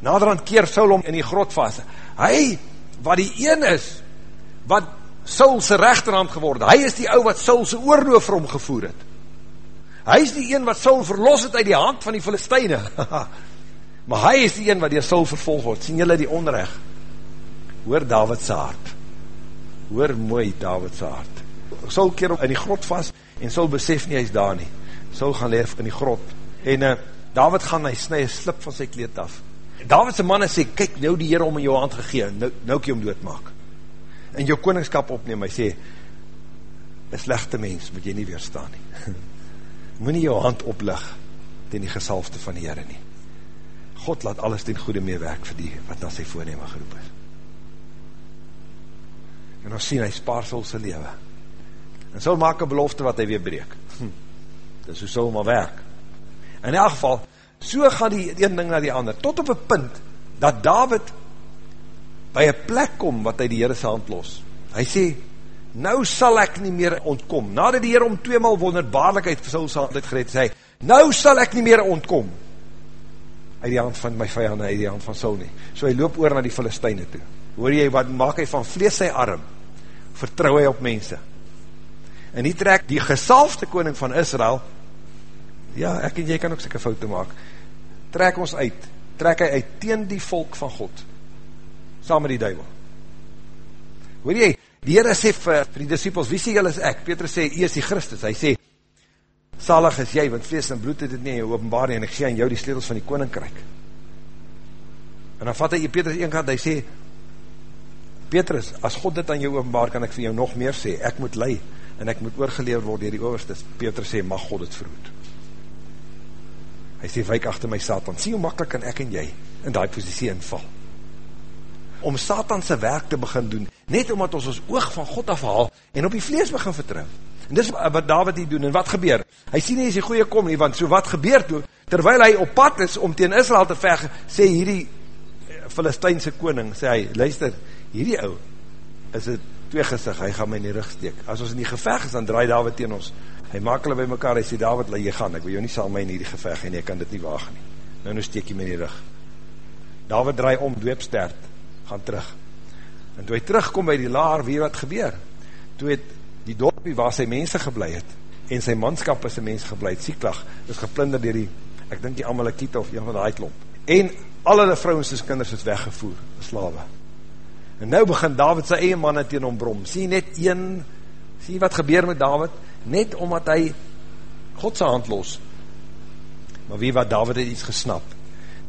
Naderhand keer Saul om in die grot vast. Hy, wat die een is, wat Saul sy rechterhand geworden, hy is die ou wat Saul sy oorloof vir hom gevoer het. Hy is die een wat Saul verlos het uit die hand van die Filisteine. Maar hy is die een wat die Saul vervolg word. Sien julle die onrecht? Hoor David sy hart. Hoor mooi David sy hart. Saul keer op in die grot vast en Saul besef nie hy is daar nie. Saul gaan leef in die grot. En uh, David gaan, hy snij een slip van sy kleed af. David sy manne sê, kyk nou die Heer om in jou hand gegeen, nou, nou ek jy om doodmaak. En jou koningskap opneem, hy sê, een slechte mens moet jy nie weerstaan nie. moet nie jou hand oplig ten die gesalfte van die Heere nie. God laat alles ten goede meewerk vir die wat na sy voornemen geroep is. En ons sien, hy spaar Saul sy lewe. En Saul maak een belofte wat hy weer breek. Dis hoe Saul maar werk. In elk geval, so gaan die een ding na die ander, tot op een punt, dat David by een plek kom, wat hy die Heere sy hand los. Hy sê, nou sal ek nie meer ontkom. Nadat die Heere om tweemaal wonderbaarlikheid vir Saul sy hand het gered, sê hy, nou sal ek nie meer ontkom uit die hand van my vijanden, uit die hand van Saul nie. So hy loop oor na die Filisteine toe. Hoor jy, wat maak hy van vlees sy arm? Vertrouw hy op mense. En die trek die gesalfde koning van Israel, ja, ek en jy kan ook sikke foute maak, trek ons uit, trek hy uit teen die volk van God, saam met die duivel. Hoor jy, die Heere sê vir, die disciples, wie sê jy is ek? Petrus sê, jy is die Christus. Hy sê, salig is jy, want vlees en bloed het dit nie, openbaar nie, en ek gee aan jou die sleutels van die koninkryk. En dan vat hy Petrus een kant, hy sê, Petrus, as God dit aan jou openbaar, kan ek vir jou nog meer sê, ek moet lei, en ek moet oorgelever word dier die overstes. Petrus sê, mag God het verhoed. Hy sê, wijk achter my Satan, sê hoe makkelijk kan ek en jy in die positie inval. Om Satanse werk te begin doen, net omdat ons ons oog van God afhaal, en op die vlees begin vertrouw. En dis wat David hier doen, en wat gebeur? Hy sien nie as die goeie kom nie, want so wat gebeur toe, terwyl hy op pad is om teen Israel te veg, sê hierdie eh, Filistijnse koning, sê hy, luister, hierdie ou, is het tweegesig, hy gaan my in die rug steek. As ons in die geveg is, dan draai David teen ons. Hy maak hulle by mekaar, hy sê, David, laat jy gaan, ek wil jou nie saam my in hierdie geveg, en jy kan dit nie waag nie. Nou, nou steek jy my in die rug. David draai om, doopstert, gaan terug. En toe hy terugkom by die laar, wie wat gebeur? Toe het die dorpie waar sy mense geblei het, en sy manskap is sy mense geblei het, Sieklag, is geplinder dier die, ek dink die Amalekiet of een van die klomp. En al hulle vrouwens en kinders is weggevoer, slawe. En nou begin David sy eie manne teen hom brom. Sien net een, sien wat gebeur met David? Net omdat hy Godse hand los. Maar wie wat David het iets gesnap.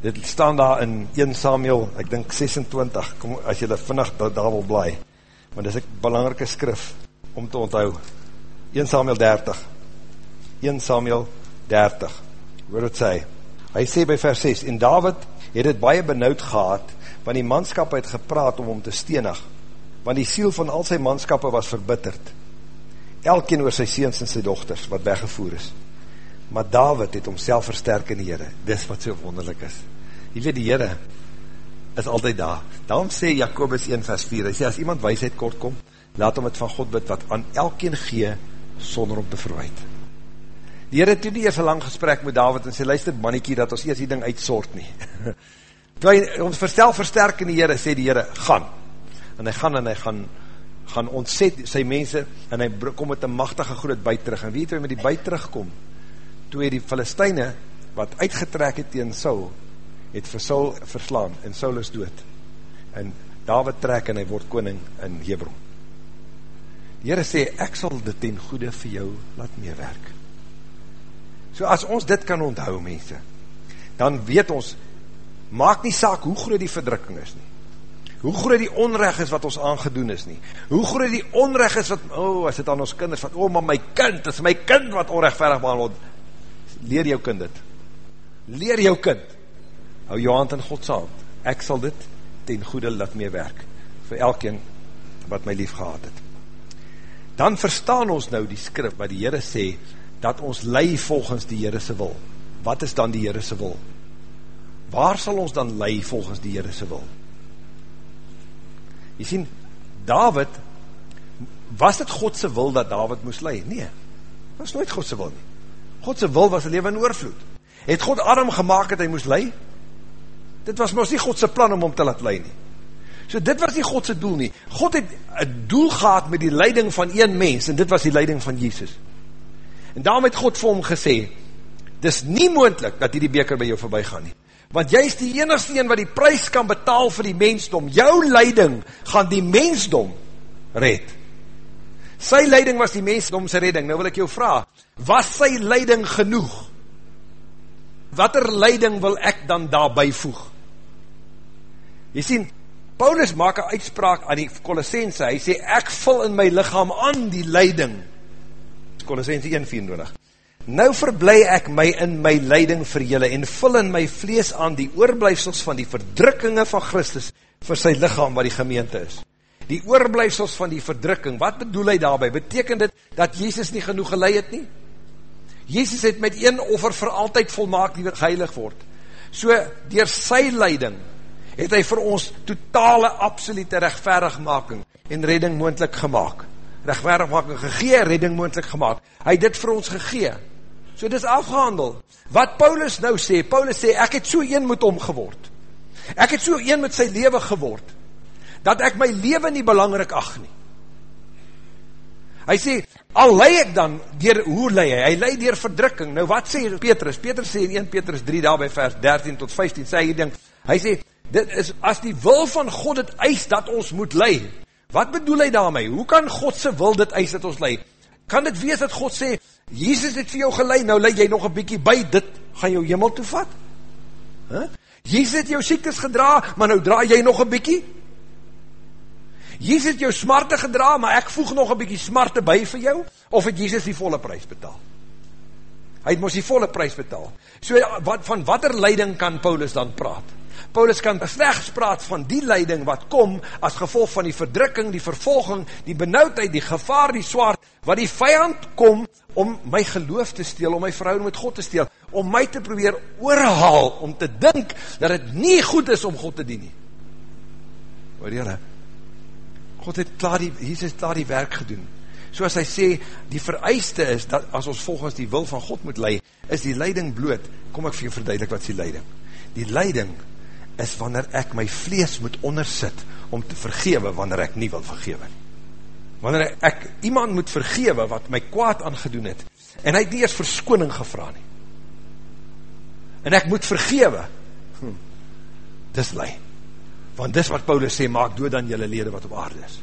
Dit staan daar in 1 Samuel, ek dink 26, kom, as jy vinnig daar, daar wil bly. Maar dit is een belangrike skrif om te onthou. 1 Samuel 30. 1 Samuel 30. Hoor het sê. Hy sê by vers 6, en David het het baie benauwd gehad, want die manskap het gepraat om hom te stenig, want die siel van al sy manskappe was verbitterd, elkeen oor sy seens en sy dochters, wat weggevoer is. Maar David het homself versterk in die Heere, dis wat so wonderlik is. Jy weet die Heere, is altyd daar. Daarom sê Jacobus 1 vers 4, hy sê, as iemand wijsheid kort kom, laat hom het van God bid, wat aan elkeen gee, sonder om te verwijt. Die Heere toen nie eers een lang gesprek met David, en sê, luister maniekie, dat ons eers die ding uitsort nie. Toe hy ons verstel versterk in die Heere, sê die Heere, gaan. En hy gaan en hy gaan, gaan ontzet sy mense, en hy kom met een machtige groot buit terug. En weet hoe hy met die buit terugkom? Toe hy die Filisteine, wat uitgetrek het tegen Saul, het vir Saul verslaan, en Saul is dood. En David trek en hy word koning in Hebron. Die Heere sê, ek sal dit ten goede vir jou laat meewerk. So as ons dit kan onthou, mense, dan weet ons, maak nie saak hoe groot die verdrukking is nie. Hoe groot die onrecht is wat ons aangedoen is nie. Hoe groot die onrecht is wat, oh, as dit aan ons kinders, wat, oh, maar my kind, is my kind wat onrechtverig behandeld. Leer jou kind dit. Leer jou kind. Hou jou hand in Gods hand. Ek sal dit ten goede laat meewerk. Vir elkeen wat my lief gehad het. Dan verstaan ons nou die skrif, wat die Heere sê, dat ons lei volgens die Heere se wil. Wat is dan die Heere se wil? waar sal ons dan lei volgens die Heere se wil? Jy sien, David, was dit Godse wil dat David moes lei? Nee, was nooit Godse wil nie. Godse wil was een leven in oorvloed. Het God arm gemaakt dat hy moes lei? Dit was ons nie Godse plan om hom te laat lei nie. So dit was nie Godse doel nie. God het een doel gehad met die leiding van een mens, en dit was die leiding van Jesus. En daarom het God vir hom gesê, dis nie moendlik dat die beker by jou voorbij gaan nie want jy is die enigste een wat die prijs kan betaal vir die mensdom. Jou leiding gaan die mensdom red. Sy leiding was die mensdomse redding. Nou wil ek jou vraag, was sy leiding genoeg? Wat er leiding wil ek dan daarby voeg? Jy sien, Paulus maak een uitspraak aan die Colossense, hy sê, ek vul in my lichaam aan die leiding. Colossense 1, 24. Nou verblij ek my in my leiding vir julle en vul in my vlees aan die oorblijfsels van die verdrukkinge van Christus vir sy lichaam wat die gemeente is. Die oorblijfsels van die verdrukking, wat bedoel hy daarby? Betekent dit dat Jezus nie genoeg geleid het nie? Jezus het met een offer vir altyd volmaak die geheilig word. So, dier sy leiding, het hy vir ons totale, absolute rechtverigmaking en redding moendlik gemaakt. Rechtverigmaking gegee, redding moendlik gemaakt. Hy het dit vir ons gegee. So dit is afgehandel. Wat Paulus nou sê, Paulus sê, ek het so een met hom geword. Ek het so een met sy leven geword, dat ek my leven nie belangrijk ag nie. Hy sê, al lei ek dan, dier, hoe lei hy? Hy lei dier verdrukking. Nou wat sê Petrus? Petrus sê in 1 Petrus 3, daarby vers 13 tot 15, sê hy ding, hy sê, dit is, as die wil van God het eis dat ons moet lei, wat bedoel hy daarmee? Hoe kan Godse wil dit eis dat ons lei? Kan dit wees dat God sê, Jezus het vir jou geleid, nou leid jy nog een bykie by, dit gaan jou jimmel toevat. Huh? Jezus het jou siektes gedra, maar nou draai jy nog een bykie. Jezus het jou smarte gedra, maar ek voeg nog een bykie smarte by vir jou, of het Jezus die volle prijs betaal? Hy het ons die volle prijs betaal. So, wat, van wat er leiding kan Paulus dan praat? Paulus kan slechts praat van die leiding wat kom as gevolg van die verdrukking, die vervolging, die benauwdheid, die gevaar, die zwaard, wat die vijand kom om my geloof te steel, om my verhouding met God te steel, om my te probeer oorhaal, om te dink dat het nie goed is om God te dien nie. Hoor jylle, God het klaar die, Jesus het klaar die werk gedoen. Soos hy sê, die vereiste is, dat as ons volgens die wil van God moet lei, is die leiding bloot, kom ek vir jou verduidelik wat is die leiding. Die leiding is wanneer ek my vlees moet ondersit, om te vergewe wanneer ek nie wil vergewe nie. Wanneer ek iemand moet vergewe wat my kwaad aangedoen het, en hy het nie eers verskoning gevra nie. En ek moet vergewe, hm, dis lei. Want dis wat Paulus sê, maak dood aan jylle lede wat op aarde is.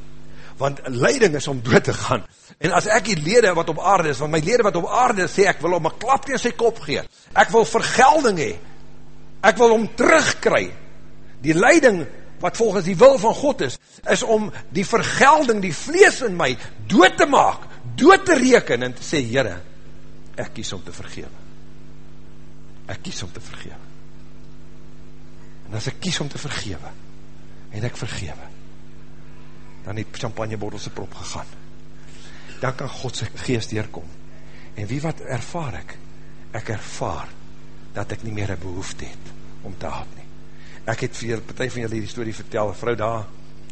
Want leiding is om dood te gaan. En as ek die lede wat op aarde is, want my lede wat op aarde is, sê ek wil om een klap tegen sy kop gee. Ek wil vergelding hee. Ek wil om terugkry. Die leiding wat volgens die wil van God is, is om die vergelding, die vlees in my, dood te maak, dood te reken, en te sê, Heere, ek kies om te vergewe. Ek kies om te vergewe. En as ek kies om te vergewe, en ek vergewe, dan het champagnebordelse prop gegaan. Dan kan Godse geest deurkom. En wie wat ervaar ek? Ek ervaar dat ek nie meer een behoefte het om te haat nie. Ek het vir partij van julle die story vertel, vrou daar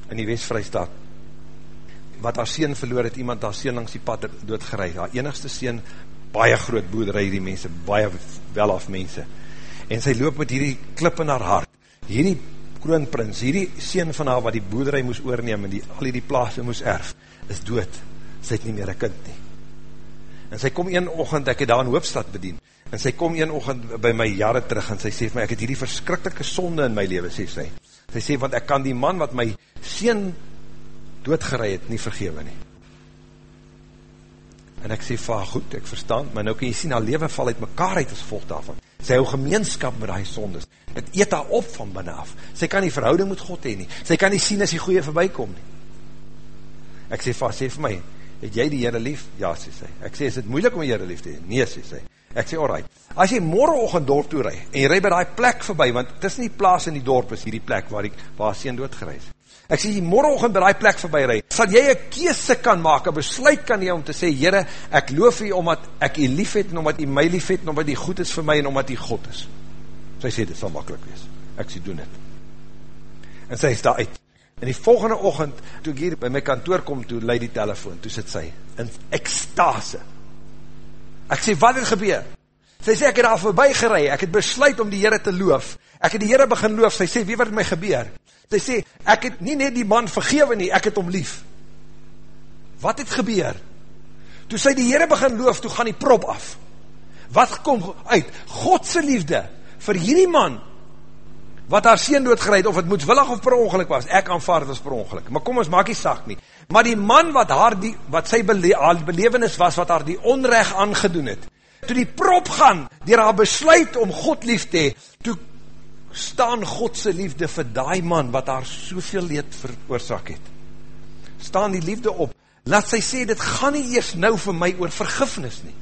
in die Westvrijstaat, wat haar sien verloor het, iemand haar sien langs die pad doodgereid, haar enigste sien, baie groot boerderij die mense, baie welaf mense, en sy loop met hierdie klip in haar hart, hierdie kroonprins, hierdie sien van haar wat die boerderij moes oorneem en die, al die plaas moes erf, is dood, sy het nie meer een kind nie. En sy kom een ochend, ek het daar in Hoopstad bedien, en sy kom een ochend by my jare terug, en sy sê vir my, ek het hierdie verskrikkelike sonde in my leven, sê sy. Sy sê, want ek kan die man wat my sien doodgerei het, nie vergewe nie. En ek sê, va, goed, ek verstaan, maar nou kan jy sien, haar leven val uit mekaar uit as volg daarvan. Sy hou gemeenskap met die sondes. Het eet haar op van binnen af. Sy kan die verhouding met God heen nie. Sy kan nie sien as die goeie voorbij kom nie. Ek sê, va, sê vir my, het jy die Heere lief? Ja, sê sy. Ek sê, is het moeilik om die Heere lief te heen? Nee, sê sy. Ek sê, alright. As jy morgenochtend dorp toe rij, en jy rij by die plek voorbij, want het is nie plaas in die dorp, is hier die plek waar, sy in doodgereis. Ek sê, jy morgenochtend by die plek voorbij rij, sal jy een keese kan maak, een besluit kan jy om te sê, Heere, ek loof jy omdat ek jy lief het, en omdat jy my lief het, en omdat jy goed is vir my, en omdat jy God is. Sy sê, dit sal makkelijk wees. Ek sê, doen het. En sy is daar uit. En die volgende ochend, toe ek hier by my kantoor kom, toe leid die telefoon, toe sit sy, in ekstase. Ek sê, wat het gebeur? Sy sê, ek het daar voorbij gerei, ek het besluit om die Heere te loof. Ek het die Heere begin loof, sy sê, wie wat het my gebeur? Sy sê, ek het nie net die man vergewe nie, ek het om lief. Wat het gebeur? Toe sy die Heere begin loof, toe gaan die prop af. Wat kom uit? Godse liefde, vir hierdie man, wat haar sien doodgereid, of het moedswillig of per ongeluk was, ek aanvaard het as per ongeluk, maar kom ons maak die sak nie, maar die man wat haar die, wat sy bele, haar belevenis was, wat haar die onrecht aangedoen het, toe die prop gaan, dier haar besluit om God lief te hee, toe staan Godse liefde vir die man, wat haar soveel leed veroorzaak het, staan die liefde op, laat sy sê, dit gaan nie eers nou vir my oor vergifnis nie,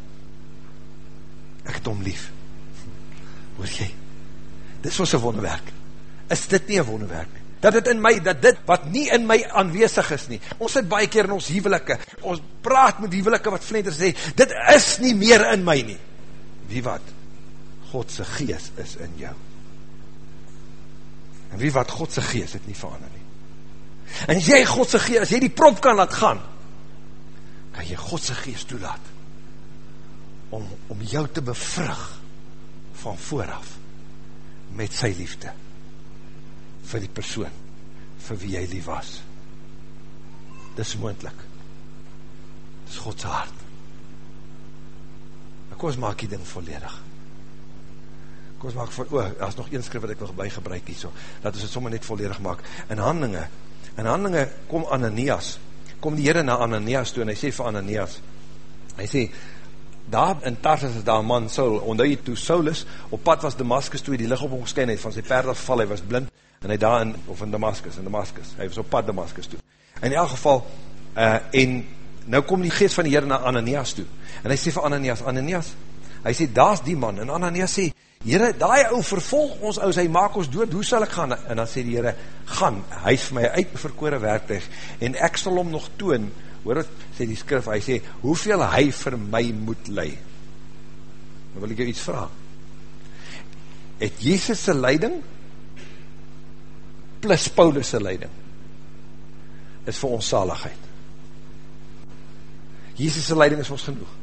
ek het om lief, hoor jy, dit is ons een wonderwerk, is dit nie een wonderwerk nie. Dat dit in my, dat dit wat nie in my aanwezig is nie. Ons sit baie keer in ons hevelike, ons praat met hevelike wat vlenter sê, dit is nie meer in my nie. Wie wat? Godse gees is in jou. En wie wat? Godse gees het nie verander nie. En as jy Godse gees, as jy die prop kan laat gaan, kan jy Godse gees toelaat om, om jou te bevrug van vooraf met sy liefde vir die persoon vir wie jy lief was. Dis moendlik. Dis Godse hart. Kom ons maak die ding volledig. Kom ons maak voor, oh, daar is nog een skrif wat ek wil bijgebruik hier so, dat ons het sommer net volledig maak. In handelinge, in handelinge kom Ananias, kom die heren na Ananias toe en hy sê vir Ananias, hy sê, daar in Tarsus is daar man, Saul, omdat hy toe Saul is, op pad was Damascus toe die licht op hom geskyn het, van sy perd afval, hy was blind, en hy daar in, of in Damascus, in Damascus, hy was op pad Damascus toe. In elk geval, uh, en nou kom die geest van die Heer na Ananias toe, en hy sê vir Ananias, Ananias, hy sê, daar is die man, en Ananias sê, Heere, die ou vervolg ons ou, hy maak ons dood, hoe sal ek gaan? En dan sê die Heere, gaan, hy is vir my uitverkore werktuig, en ek sal hom nog toon, hoor wat sê die skrif, hy sê, hoeveel hy vir my moet lei? Dan wil ek jou iets vraag. Het Jezus' leiding, plus Paulus' leiding is vir ons saligheid. Jesus' leiding is ons genoeg.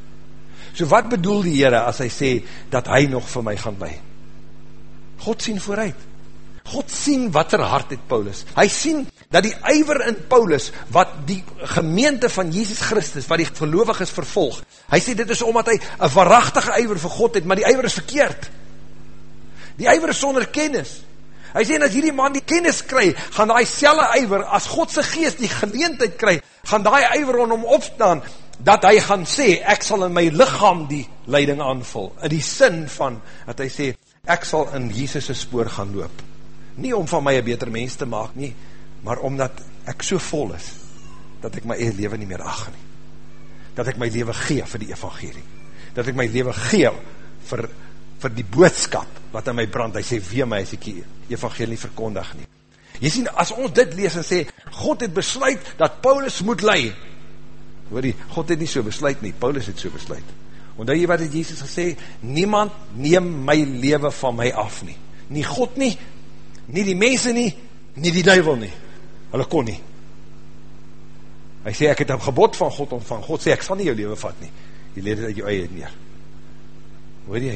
So wat bedoel die Heere as hy sê, dat hy nog vir my gaan bly? God sien vooruit. God sien wat er hart het Paulus. Hy sien dat die eiver in Paulus, wat die gemeente van Jesus Christus, wat die gelovig is vervolg, hy sê dit is omdat hy een waarachtige eiver vir God het, maar die eiver is verkeerd. Die eiver is sonder kennis. Hy sê, as hierdie man die kennis kry, gaan die selle eiver, as Godse geest die geleentheid kry, gaan die eiver om hom opstaan, dat hy gaan sê, ek sal in my lichaam die leiding aanvul, in die sin van, dat hy sê, ek sal in Jesus' spoor gaan loop, nie om van my een beter mens te maak nie, maar omdat ek so vol is, dat ek my eie leven nie meer ag nie, dat ek my leven gee vir die evangelie, dat ek my leven gee vir, vir die boodskap, wat in my brand, hy sê, wee my as ek die evangelie verkondig nie, jy sien, as ons dit lees en sê, God het besluit, dat Paulus moet lei, hoor die, God het nie so besluit nie, Paulus het so besluit, Ondou jy wat het Jesus gesê, niemand neem my leven van my af nie. Nie God nie, nie die mense nie, nie die duivel nie. Hulle kon nie. Hy sê, ek het een gebod van God ontvang. God sê, ek sal nie jou leven vat nie. Jy leed het uit jou eie neer. Hoor jy?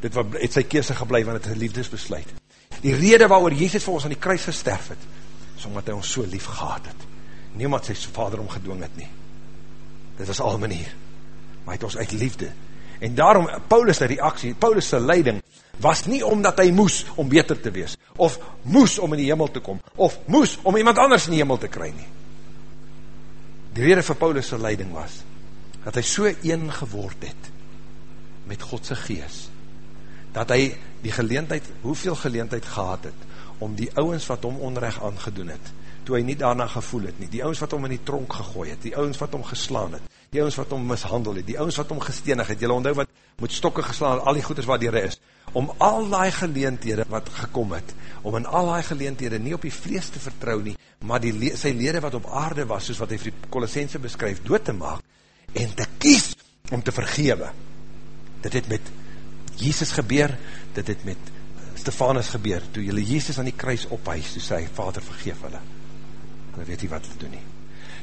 Dit het sy keese geblei, want het een liefdesbesluit. Die rede waarover Jesus vir ons aan die kruis gesterf het, is omdat hy ons so lief gehad het. Niemand sy vader om gedwong het nie. Dit was al manier maar hy het ons uit liefde. En daarom, Paulus' reaksie, Paulus' leiding, was nie omdat hy moes om beter te wees, of moes om in die hemel te kom, of moes om iemand anders in die hemel te kry nie. Die rede vir Paulus' leiding was, dat hy so een geword het, met Godse gees, dat hy die geleentheid, hoeveel geleentheid gehad het, om die ouwens wat hom onrecht aangedoen het, toe hy nie daarna gevoel het nie, die ouwens wat hom in die tronk gegooi het, die ouwens wat hom geslaan het, die ouwens wat hom mishandel het, die ouwens wat hom gestenig het, jylle onthou wat met stokke geslaan het, al die goeders wat hier is, om al die geleenthede wat gekom het, om in al die geleenthede nie op die vlees te vertrou nie, maar die, sy lede wat op aarde was, soos wat hy vir die Colossense beskryf, dood te maak, en te kies om te vergewe. Dit het met Jesus gebeur, dit het met Stefanus gebeur, toe jylle Jesus aan die kruis ophuis, toe sê hy, Vader vergeef hulle, hulle weet nie wat hulle doen nie.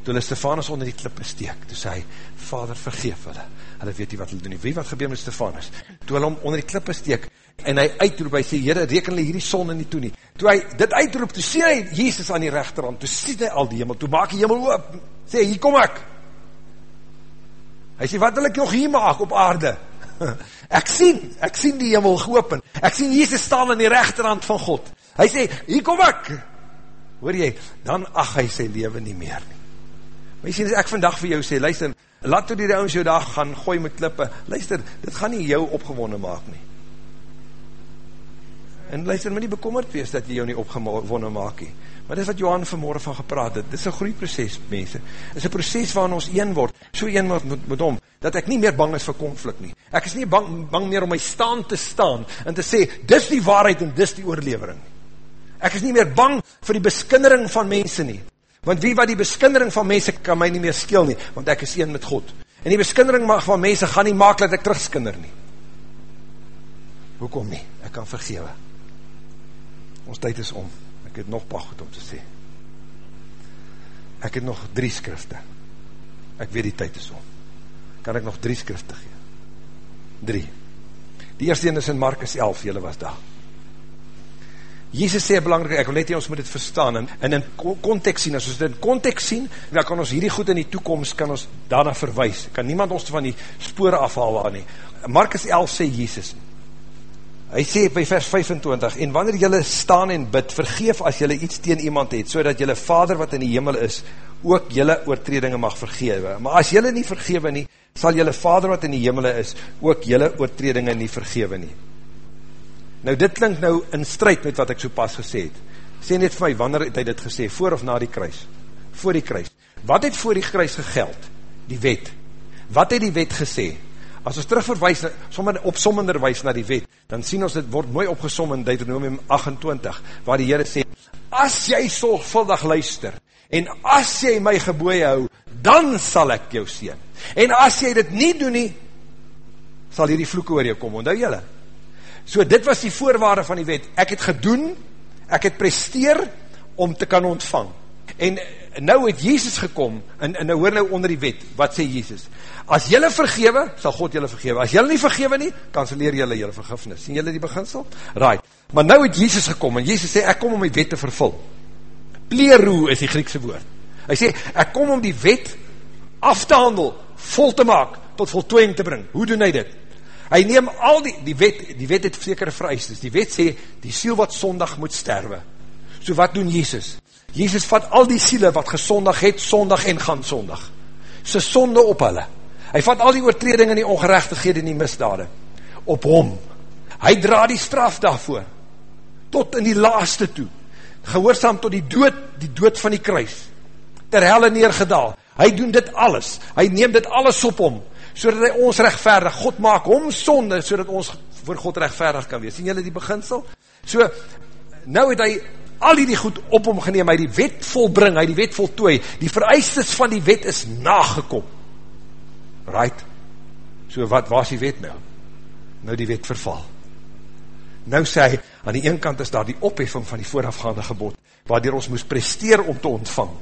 Toe hulle Stefanus onder die klippe steek, toe sê hy, Vader vergeef hulle, hulle weet nie wat hulle doen nie. Wie wat gebeur met Stefanus? Toe hulle hom onder die klippe steek, en hy uitroep, hy sê, Heere, reken hulle hierdie sonde nie toe nie. Toe hy dit uitroep, toe sê hy Jesus aan die rechterhand, toe sê hy al die hemel, toe maak die hemel oop, sê, hier kom ek. Hy sê, wat wil ek nog hier maak op aarde? Ek sien, ek sien die hemel geopen, ek sien Jesus staan aan die rechterhand van God. Hy sê, hier kom ek, hoor jy, dan ag hy sy leven nie meer nie. Maar jy as ek vandag vir jou sê, luister, laat toe die ouwens jou dag gaan gooi met klippe, luister, dit gaan nie jou opgewonnen maak nie. En luister, my nie bekommerd wees dat jy jou nie opgewonnen maak nie. Maar dit is wat Johan vanmorgen van gepraat het, dit is een groeiproces, mense. Dit is een proces waarin ons een word, so een word met, met hom, dat ek nie meer bang is vir konflik nie. Ek is nie bang, bang meer om my staan te staan, en te sê, dis die waarheid en dis die oorlevering. Ek is nie meer bang vir die beskinnering van mense nie. Want wie wat die beskinnering van mense kan my nie meer skil nie, want ek is een met God. En die beskinnering van mense gaan nie maak dat ek terugskinner nie. Hoekom nie? Ek kan vergewe. Ons tyd is om. Ek het nog paar goed om te sê. Ek het nog drie skrifte. Ek weet die tyd is om. Kan ek nog drie skrifte gee? Drie. Die eerste ene is in Markus 11, jylle was daar. Jesus sê belangrijk, ek wil net nie ons moet dit verstaan, en, en in context sien, as ons dit in context sien, dan kan ons hierdie goed in die toekomst, kan ons daarna verwijs, kan niemand ons van die spore afhaal waar nie. Markus 11 sê Jesus, hy sê by vers 25, en wanneer jylle staan en bid, vergeef as jylle iets teen iemand het, so dat jylle vader wat in die hemel is, ook jylle oortredinge mag vergewe. Maar as jylle nie vergewe nie, sal jylle vader wat in die hemel is, ook jylle oortredinge nie vergewe nie. Nou dit klink nou in strijd met wat ek so pas gesê het. Sê net vir my, wanneer het hy dit gesê, voor of na die kruis? Voor die kruis. Wat het voor die kruis gegeld? Die wet. Wat het die wet gesê? As ons terugverwijs, sommer opsommender wijs na die wet, dan sien ons dit word mooi opgesom in Deuteronomium 28, waar die Heere sê, as jy sorgvuldig luister, en as jy my geboeie hou, dan sal ek jou sien. En as jy dit nie doen nie, sal hier die vloeke oor jou kom, onthou jylle? So dit was die voorwaarde van die wet. Ek het gedoen, ek het presteer om te kan ontvang. En nou het Jezus gekom, en, en nou hoor nou onder die wet, wat sê Jezus? As jylle vergewe, sal God jylle vergewe. As jylle nie vergewe nie, kanseleer jylle jylle vergifnis. Sien jylle die beginsel? Right. Maar nou het Jezus gekom, en Jezus sê, ek kom om die wet te vervul. Pleeroe is die Griekse woord. Hy sê, ek kom om die wet af te handel, vol te maak, tot voltooiing te bring. Hoe doen hy dit? Hy neem al die, die wet, die wet het sekere vereistes. Die wet sê, die siel wat sondag moet sterwe. So wat doen Jezus? Jezus vat al die siele wat gesondag het, sondag en gaan sondag. Sy sonde op hulle. Hy vat al die oortreding en die ongerechtighede en die misdade. Op hom. Hy dra die straf daarvoor. Tot in die laaste toe. Gehoorzaam tot die dood, die dood van die kruis. Ter helle neergedaal. Hy doen dit alles. Hy neem dit alles op hom. So dat hy ons rechtvaardig. God maak hom sonde, so dat ons voor God rechtvaardig kan wees. Sien julle die beginsel? So, nou het hy al die goed op hom geneem, hy die wet volbring, hy die wet voltooi, die vereistes van die wet is nagekom. Right? So wat was die wet nou? Nou die wet verval. Nou sê hy, aan die een kant is daar die opheffing van die voorafgaande gebod, waardoor ons moes presteer om te ontvang.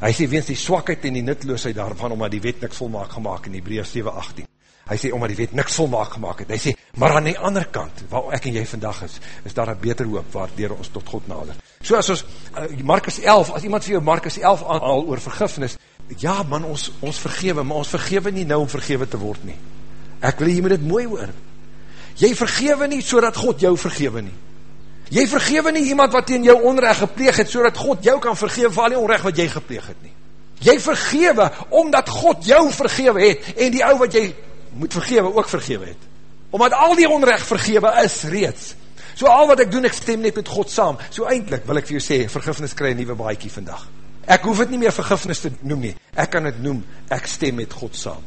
Hy sê, weens die swakheid en die nutloosheid daarvan, omdat die wet niks volmaak gemaakt in Hebreus 7,18. Hy sê, omdat die wet niks volmaak gemaakt het. Hy sê, maar aan die ander kant, waar ek en jy vandag is, is daar een beter hoop, waardoor ons tot God nader. So as ons, uh, Markus 11, as iemand vir jou Markus 11 aanhaal oor vergifnis, ja man, ons, ons vergewe, maar ons vergewe nie nou om vergewe te word nie. Ek wil jy moet dit mooi hoor. Jy vergewe nie so God jou vergewe nie. Jy vergewe nie iemand wat in jou onrecht gepleeg het, so God jou kan vergewe vir al die onrecht wat jy gepleeg het nie. Jy vergewe, omdat God jou vergewe het, en die ou wat jy moet vergewe, ook vergewe het. Omdat al die onrecht vergewe is reeds. So al wat ek doen, ek stem net met God saam. So eindelijk wil ek vir jou sê, vergifnis kry een nieuwe baiekie vandag. Ek hoef het nie meer vergifnis te noem nie. Ek kan het noem, ek stem met God saam.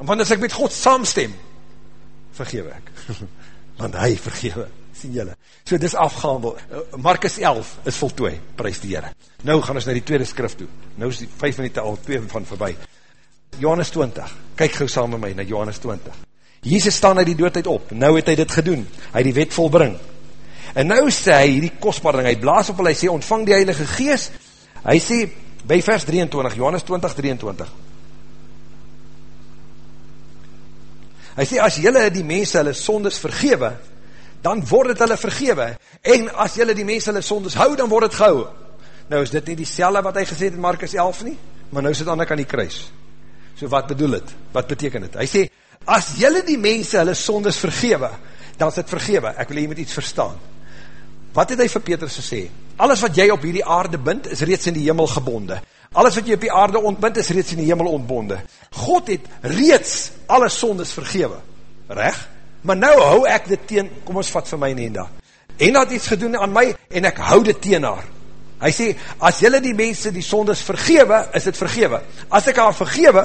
Want as ek met God saam stem, vergewe ek. Want hy vergewe, sien jylle. So dis afgehandel. Uh, Markus 11 is voltooi, prijs die Heere. Nou gaan ons na die tweede skrif toe. Nou is die 5 minuut al 2 van voorbij. Johannes 20, kyk gauw saam met my na Johannes 20. Jesus staan uit die doodheid op, nou het hy dit gedoen, hy die wet volbring. En nou sê hy die kostbaar ding, hy blaas op hy sê, ontvang die heilige gees, hy sê, by vers 23, Johannes 20, 23, Hy sê, as jylle die mense hulle sondes vergewe, dan word het hulle vergewe, en as jylle die mense hulle sondes hou, dan word het gehou. Nou is dit nie die wat hy gesê het in Markus 11 nie, maar nou is het ander kan die kruis. So wat bedoel het? Wat beteken het? Hy sê, as jylle die mense hulle sondes vergewe, dan is het vergewe. Ek wil jy moet iets verstaan. Wat het hy vir Petrus gesê? Alles wat jy op hierdie aarde bind, is reeds in die hemel gebonde. Alles wat jy op die aarde ontbind is reeds in die hemel ontbonde. God het reeds alle sondes vergewe. Reg? Maar nou hou ek dit teen, kom ons vat vir my. En dat iets gedoen aan my en ek hou dit teen haar. Hy sê, as jylle die mense die sondes vergewe, is dit vergewe. As ek haar vergewe,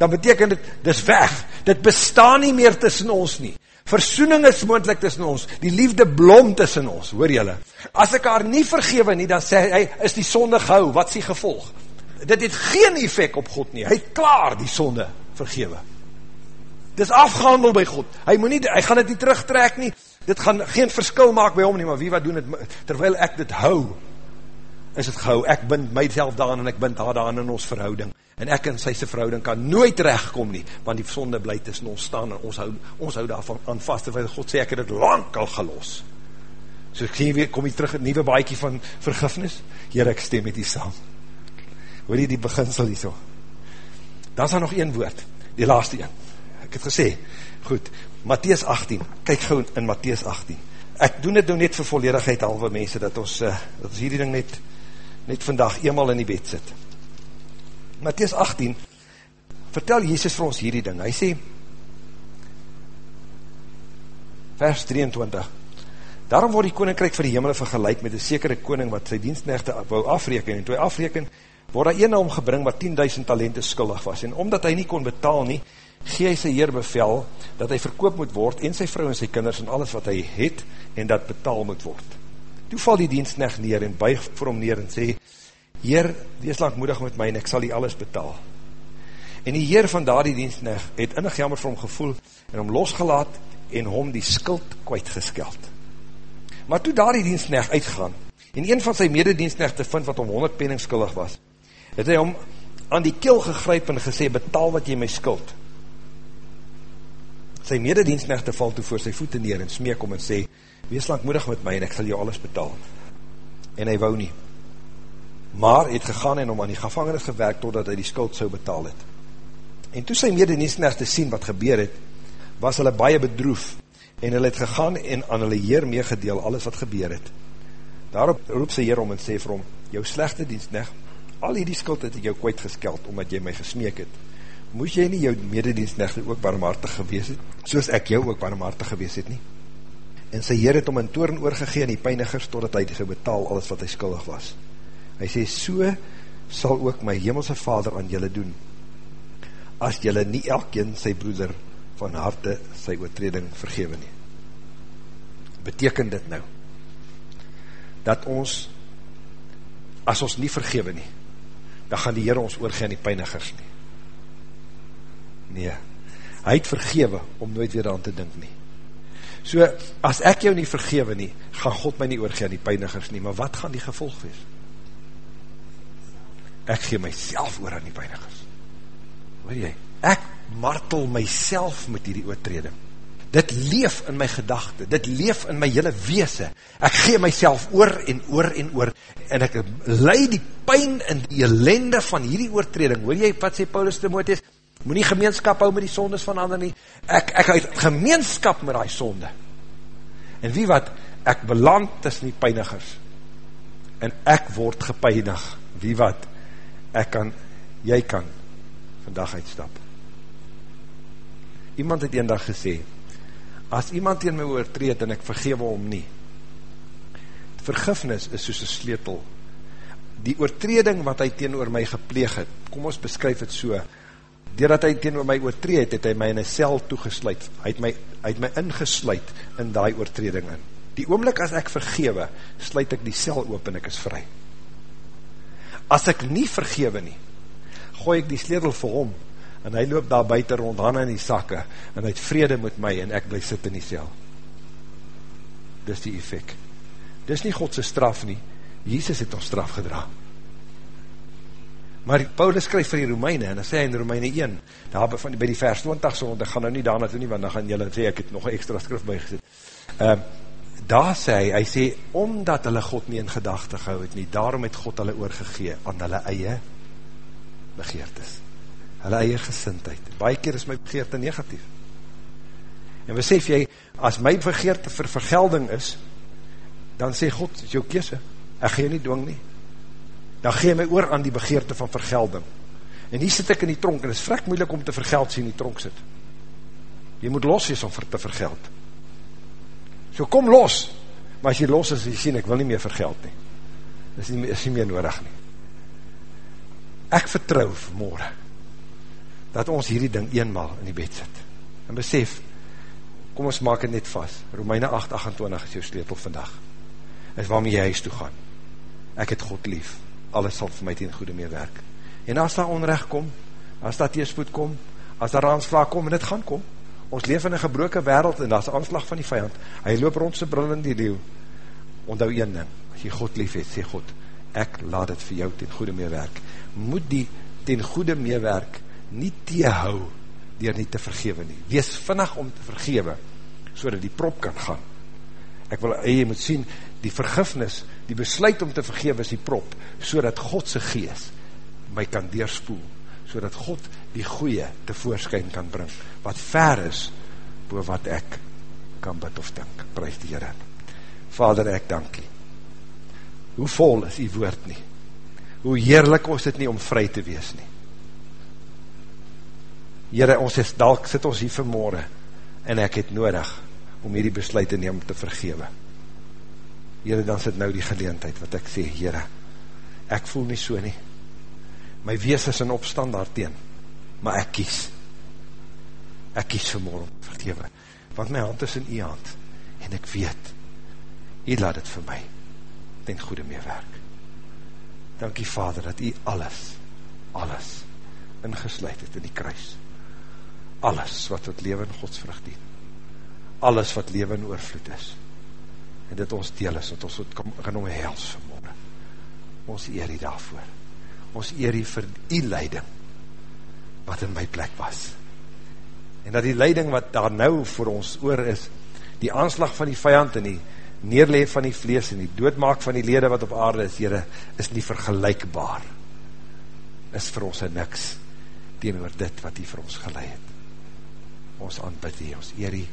dan beteken dit, dit is weg. Dit bestaan nie meer tussen ons nie. Versoening is moendlik tussen ons. Die liefde blom tussen ons, hoor jylle. As ek haar nie vergewe nie, dan sê hy, is die sonde gehou, wat is die gevolg? dit het geen effect op God nie, hy het klaar die sonde vergewe. Dit is afgehandel by God, hy, moet nie, hy gaan dit nie terugtrek nie, dit gaan geen verskil maak by hom nie, maar wie wat doen het, terwyl ek dit hou, is het gehou, ek bind myself daan en ek bind haar daan in ons verhouding, en ek en sy sy verhouding kan nooit terechtkom nie, want die sonde bly tussen ons staan, en ons hou, ons hou daarvan aan vast, terwyl God sê, ek het het lang al gelos, so ek sê, kom jy terug, nieuwe baiekie van vergifnis, hier ek stem met die saam, hoor jy die beginsel hier so. Dan is daar nog een woord, die laaste een. Ek het gesê, goed, Matthies 18, kyk gauw in Matthies 18. Ek doen dit nou net vir volledigheid halve mense, dat ons, uh, dat ons hierdie ding net, net vandag eenmaal in die bed sit. Matthies 18, vertel Jezus vir ons hierdie ding. Hy sê, vers 23, Daarom word die koninkryk van die hemel vergelijk met een sekere koning wat sy dienstnechte wou afreken en toe hy afreken, word daar een na hom gebring wat 10.000 talente skuldig was, en omdat hy nie kon betaal nie, gee hy sy heer bevel, dat hy verkoop moet word, en sy vrou en sy kinders, en alles wat hy het, en dat betaal moet word. Toe val die dienstnecht neer, en buig vir hom neer, en sê, Heer, wees langmoedig met my, en ek sal die alles betaal. En die heer van daar die dienstnecht, het innig jammer vir hom gevoel, en hom losgelaat, en hom die skuld kwijtgeskeld. Maar toe daar die dienstnecht uitgaan, En een van sy mededienstknechte vind wat om 100 penning skuldig was, het hy om aan die keel gegryp en gesê, betaal wat jy my skuld. Sy mededienstknechte val toe voor sy voete neer en smeek om en sê, wees langmoedig met my en ek sal jou alles betaal. En hy wou nie. Maar het gegaan en om aan die gevangenis gewerkt totdat hy die skuld sou betaal het. En toe sy mededienstknechte sien wat gebeur het, was hulle baie bedroef en hulle het gegaan en aan hulle heer meegedeel alles wat gebeur het. Daarop roep sy heer om en sê vir hom, jou slechte dienstnecht, al die skuld het ek jou kwijt geskeld, omdat jy my gesmeek het. Moes jy nie jou mededienstnechte ook barmhartig gewees het, soos ek jou ook barmhartig gewees het nie? En sy heer het om in toren oorgegeen die pijnigers, totdat hy die betaal alles wat hy skuldig was. Hy sê, so sal ook my hemelse vader aan julle doen, as julle nie elkeen sy broeder van harte sy oortreding vergewe nie. Beteken dit nou, dat ons, as ons nie vergewe nie, dan gaan die Heer ons oorgeen die pijnigers nie. Nee, hy het vergewe om nooit weer aan te dink nie. So, as ek jou nie vergewe nie, gaan God my nie oorgeen die pijnigers nie, maar wat gaan die gevolg wees? Ek gee myself oor aan die pijnigers. Hoor jy? Ek martel myself met hierdie oortreding. Dit leef in my gedachte, dit leef in my hele weese. Ek gee myself oor en oor en oor, en ek leid die pijn en die ellende van hierdie oortreding. Hoor jy wat sê Paulus Timotheus? Moet nie gemeenskap hou met die sondes van ander nie. Ek, ek uit gemeenskap met die sonde. En wie wat, ek beland tussen die pijnigers. En ek word gepijnig. Wie wat, ek kan, jy kan, vandag uitstap. Iemand het een dag gesê, as iemand teen my oortreed en ek vergewe om nie, vergifnis is soos een sleetel, die oortreding wat hy oor my gepleeg het, kom ons beskryf het so, doordat hy teen oor my oortreed, het hy my in een cel toegesluit, hy het my, hy het my ingesluit in die oortreding in. Die oomlik as ek vergewe, sluit ek die cel oop en ek is vry. As ek nie vergewe nie, gooi ek die sleetel vir hom, en hy loop daar buiten rond, handen in die sakke, en hy het vrede met my, en ek bly sit in die cel. Dis die effect. Dis nie Godse straf nie, Jesus het ons straf gedra. Maar Paulus skryf vir die Romeine, en dan sê hy in Romeine 1, daar by, by die vers 20, so, want ek gaan nou nie daarna toe nie, want dan gaan julle sê, ek het nog een extra skrif bygesit. Um, daar sê hy, hy sê, omdat hulle God nie in gedachte gehou het nie, daarom het God hulle oorgegee aan hulle eie begeertes hulle eie gesintheid. Baie keer is my begeerte negatief. En besef jy, as my begeerte vir vergelding is, dan sê God, is jou kese, ek gee nie dwing nie. Dan gee my oor aan die begeerte van vergelding. En hier sit ek in die tronk, en het is vrek moeilik om te vergeld sien die tronk sit. Jy moet los wees om te vergeld. So kom los, maar as jy los is, jy sien, ek wil nie meer vergeld nie. Dit is nie, is nie meer nodig nie. Ek vertrouw vanmorgen, dat ons hierdie ding eenmaal in die bed sit. En besef, kom ons maak het net vast, Romeine 8, 28 is jou sleutel vandag, is waarmee jy huis toe gaan. Ek het God lief, alles sal vir my ten goede mee werk. En as daar onrecht kom, as daar teespoed kom, as daar aanslag kom, en het gaan kom, ons leef in een gebroken wereld, en daar is aanslag van die vijand, hy loop rond sy bril in die leeuw, onthou een ding, as jy God lief het, sê God, ek laat het vir jou ten goede mee werk. Moet die ten goede mee werk, nie teehou dier nie te vergewe nie. Wees vinnig om te vergewe, so die prop kan gaan. Ek wil, jy moet sien, die vergifnis, die besluit om te vergewe is die prop, so dat Godse gees my kan deerspoel, so dat God die goeie tevoorschijn kan bring, wat ver is, bo wat ek kan bid of dink. Prijs die Heere. Vader, ek dankie. Hoe vol is die woord nie? Hoe heerlik was dit nie om vry te wees nie? Heere, ons is, dalk sit ons hier vanmorgen, en ek het nodig, om hierdie besluit te neem te vergewe. Heere, dan sit nou die geleentheid, wat ek sê, Heere, ek voel nie so nie, my wees is in opstand daarteen, maar ek kies, ek kies vanmorgen om vergewe, want my hand is in die hand, en ek weet, hy laat het vir my, ten goede meewerk. Dankie Vader, dat hy alles, alles, ingesluid het in die kruis, alles wat het leven in Gods vrucht dien, alles wat leven in oorvloed is, en dit ons deel is, dat ons het gaan om hels vanmorgen. Ons eer die daarvoor. Ons eer die vir die leiding, wat in my plek was. En dat die leiding wat daar nou voor ons oor is, die aanslag van die vijand en die neerleef van die vlees en die doodmaak van die lede wat op aarde is, Heere, is nie vergelijkbaar. Is vir ons een niks, teenoor dit wat hy vir ons geleid het. Ons aanbid hy, ons eer hy,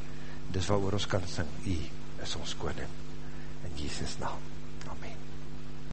dis wat oor ons kan sing, hy is ons koning. In Jesus naam.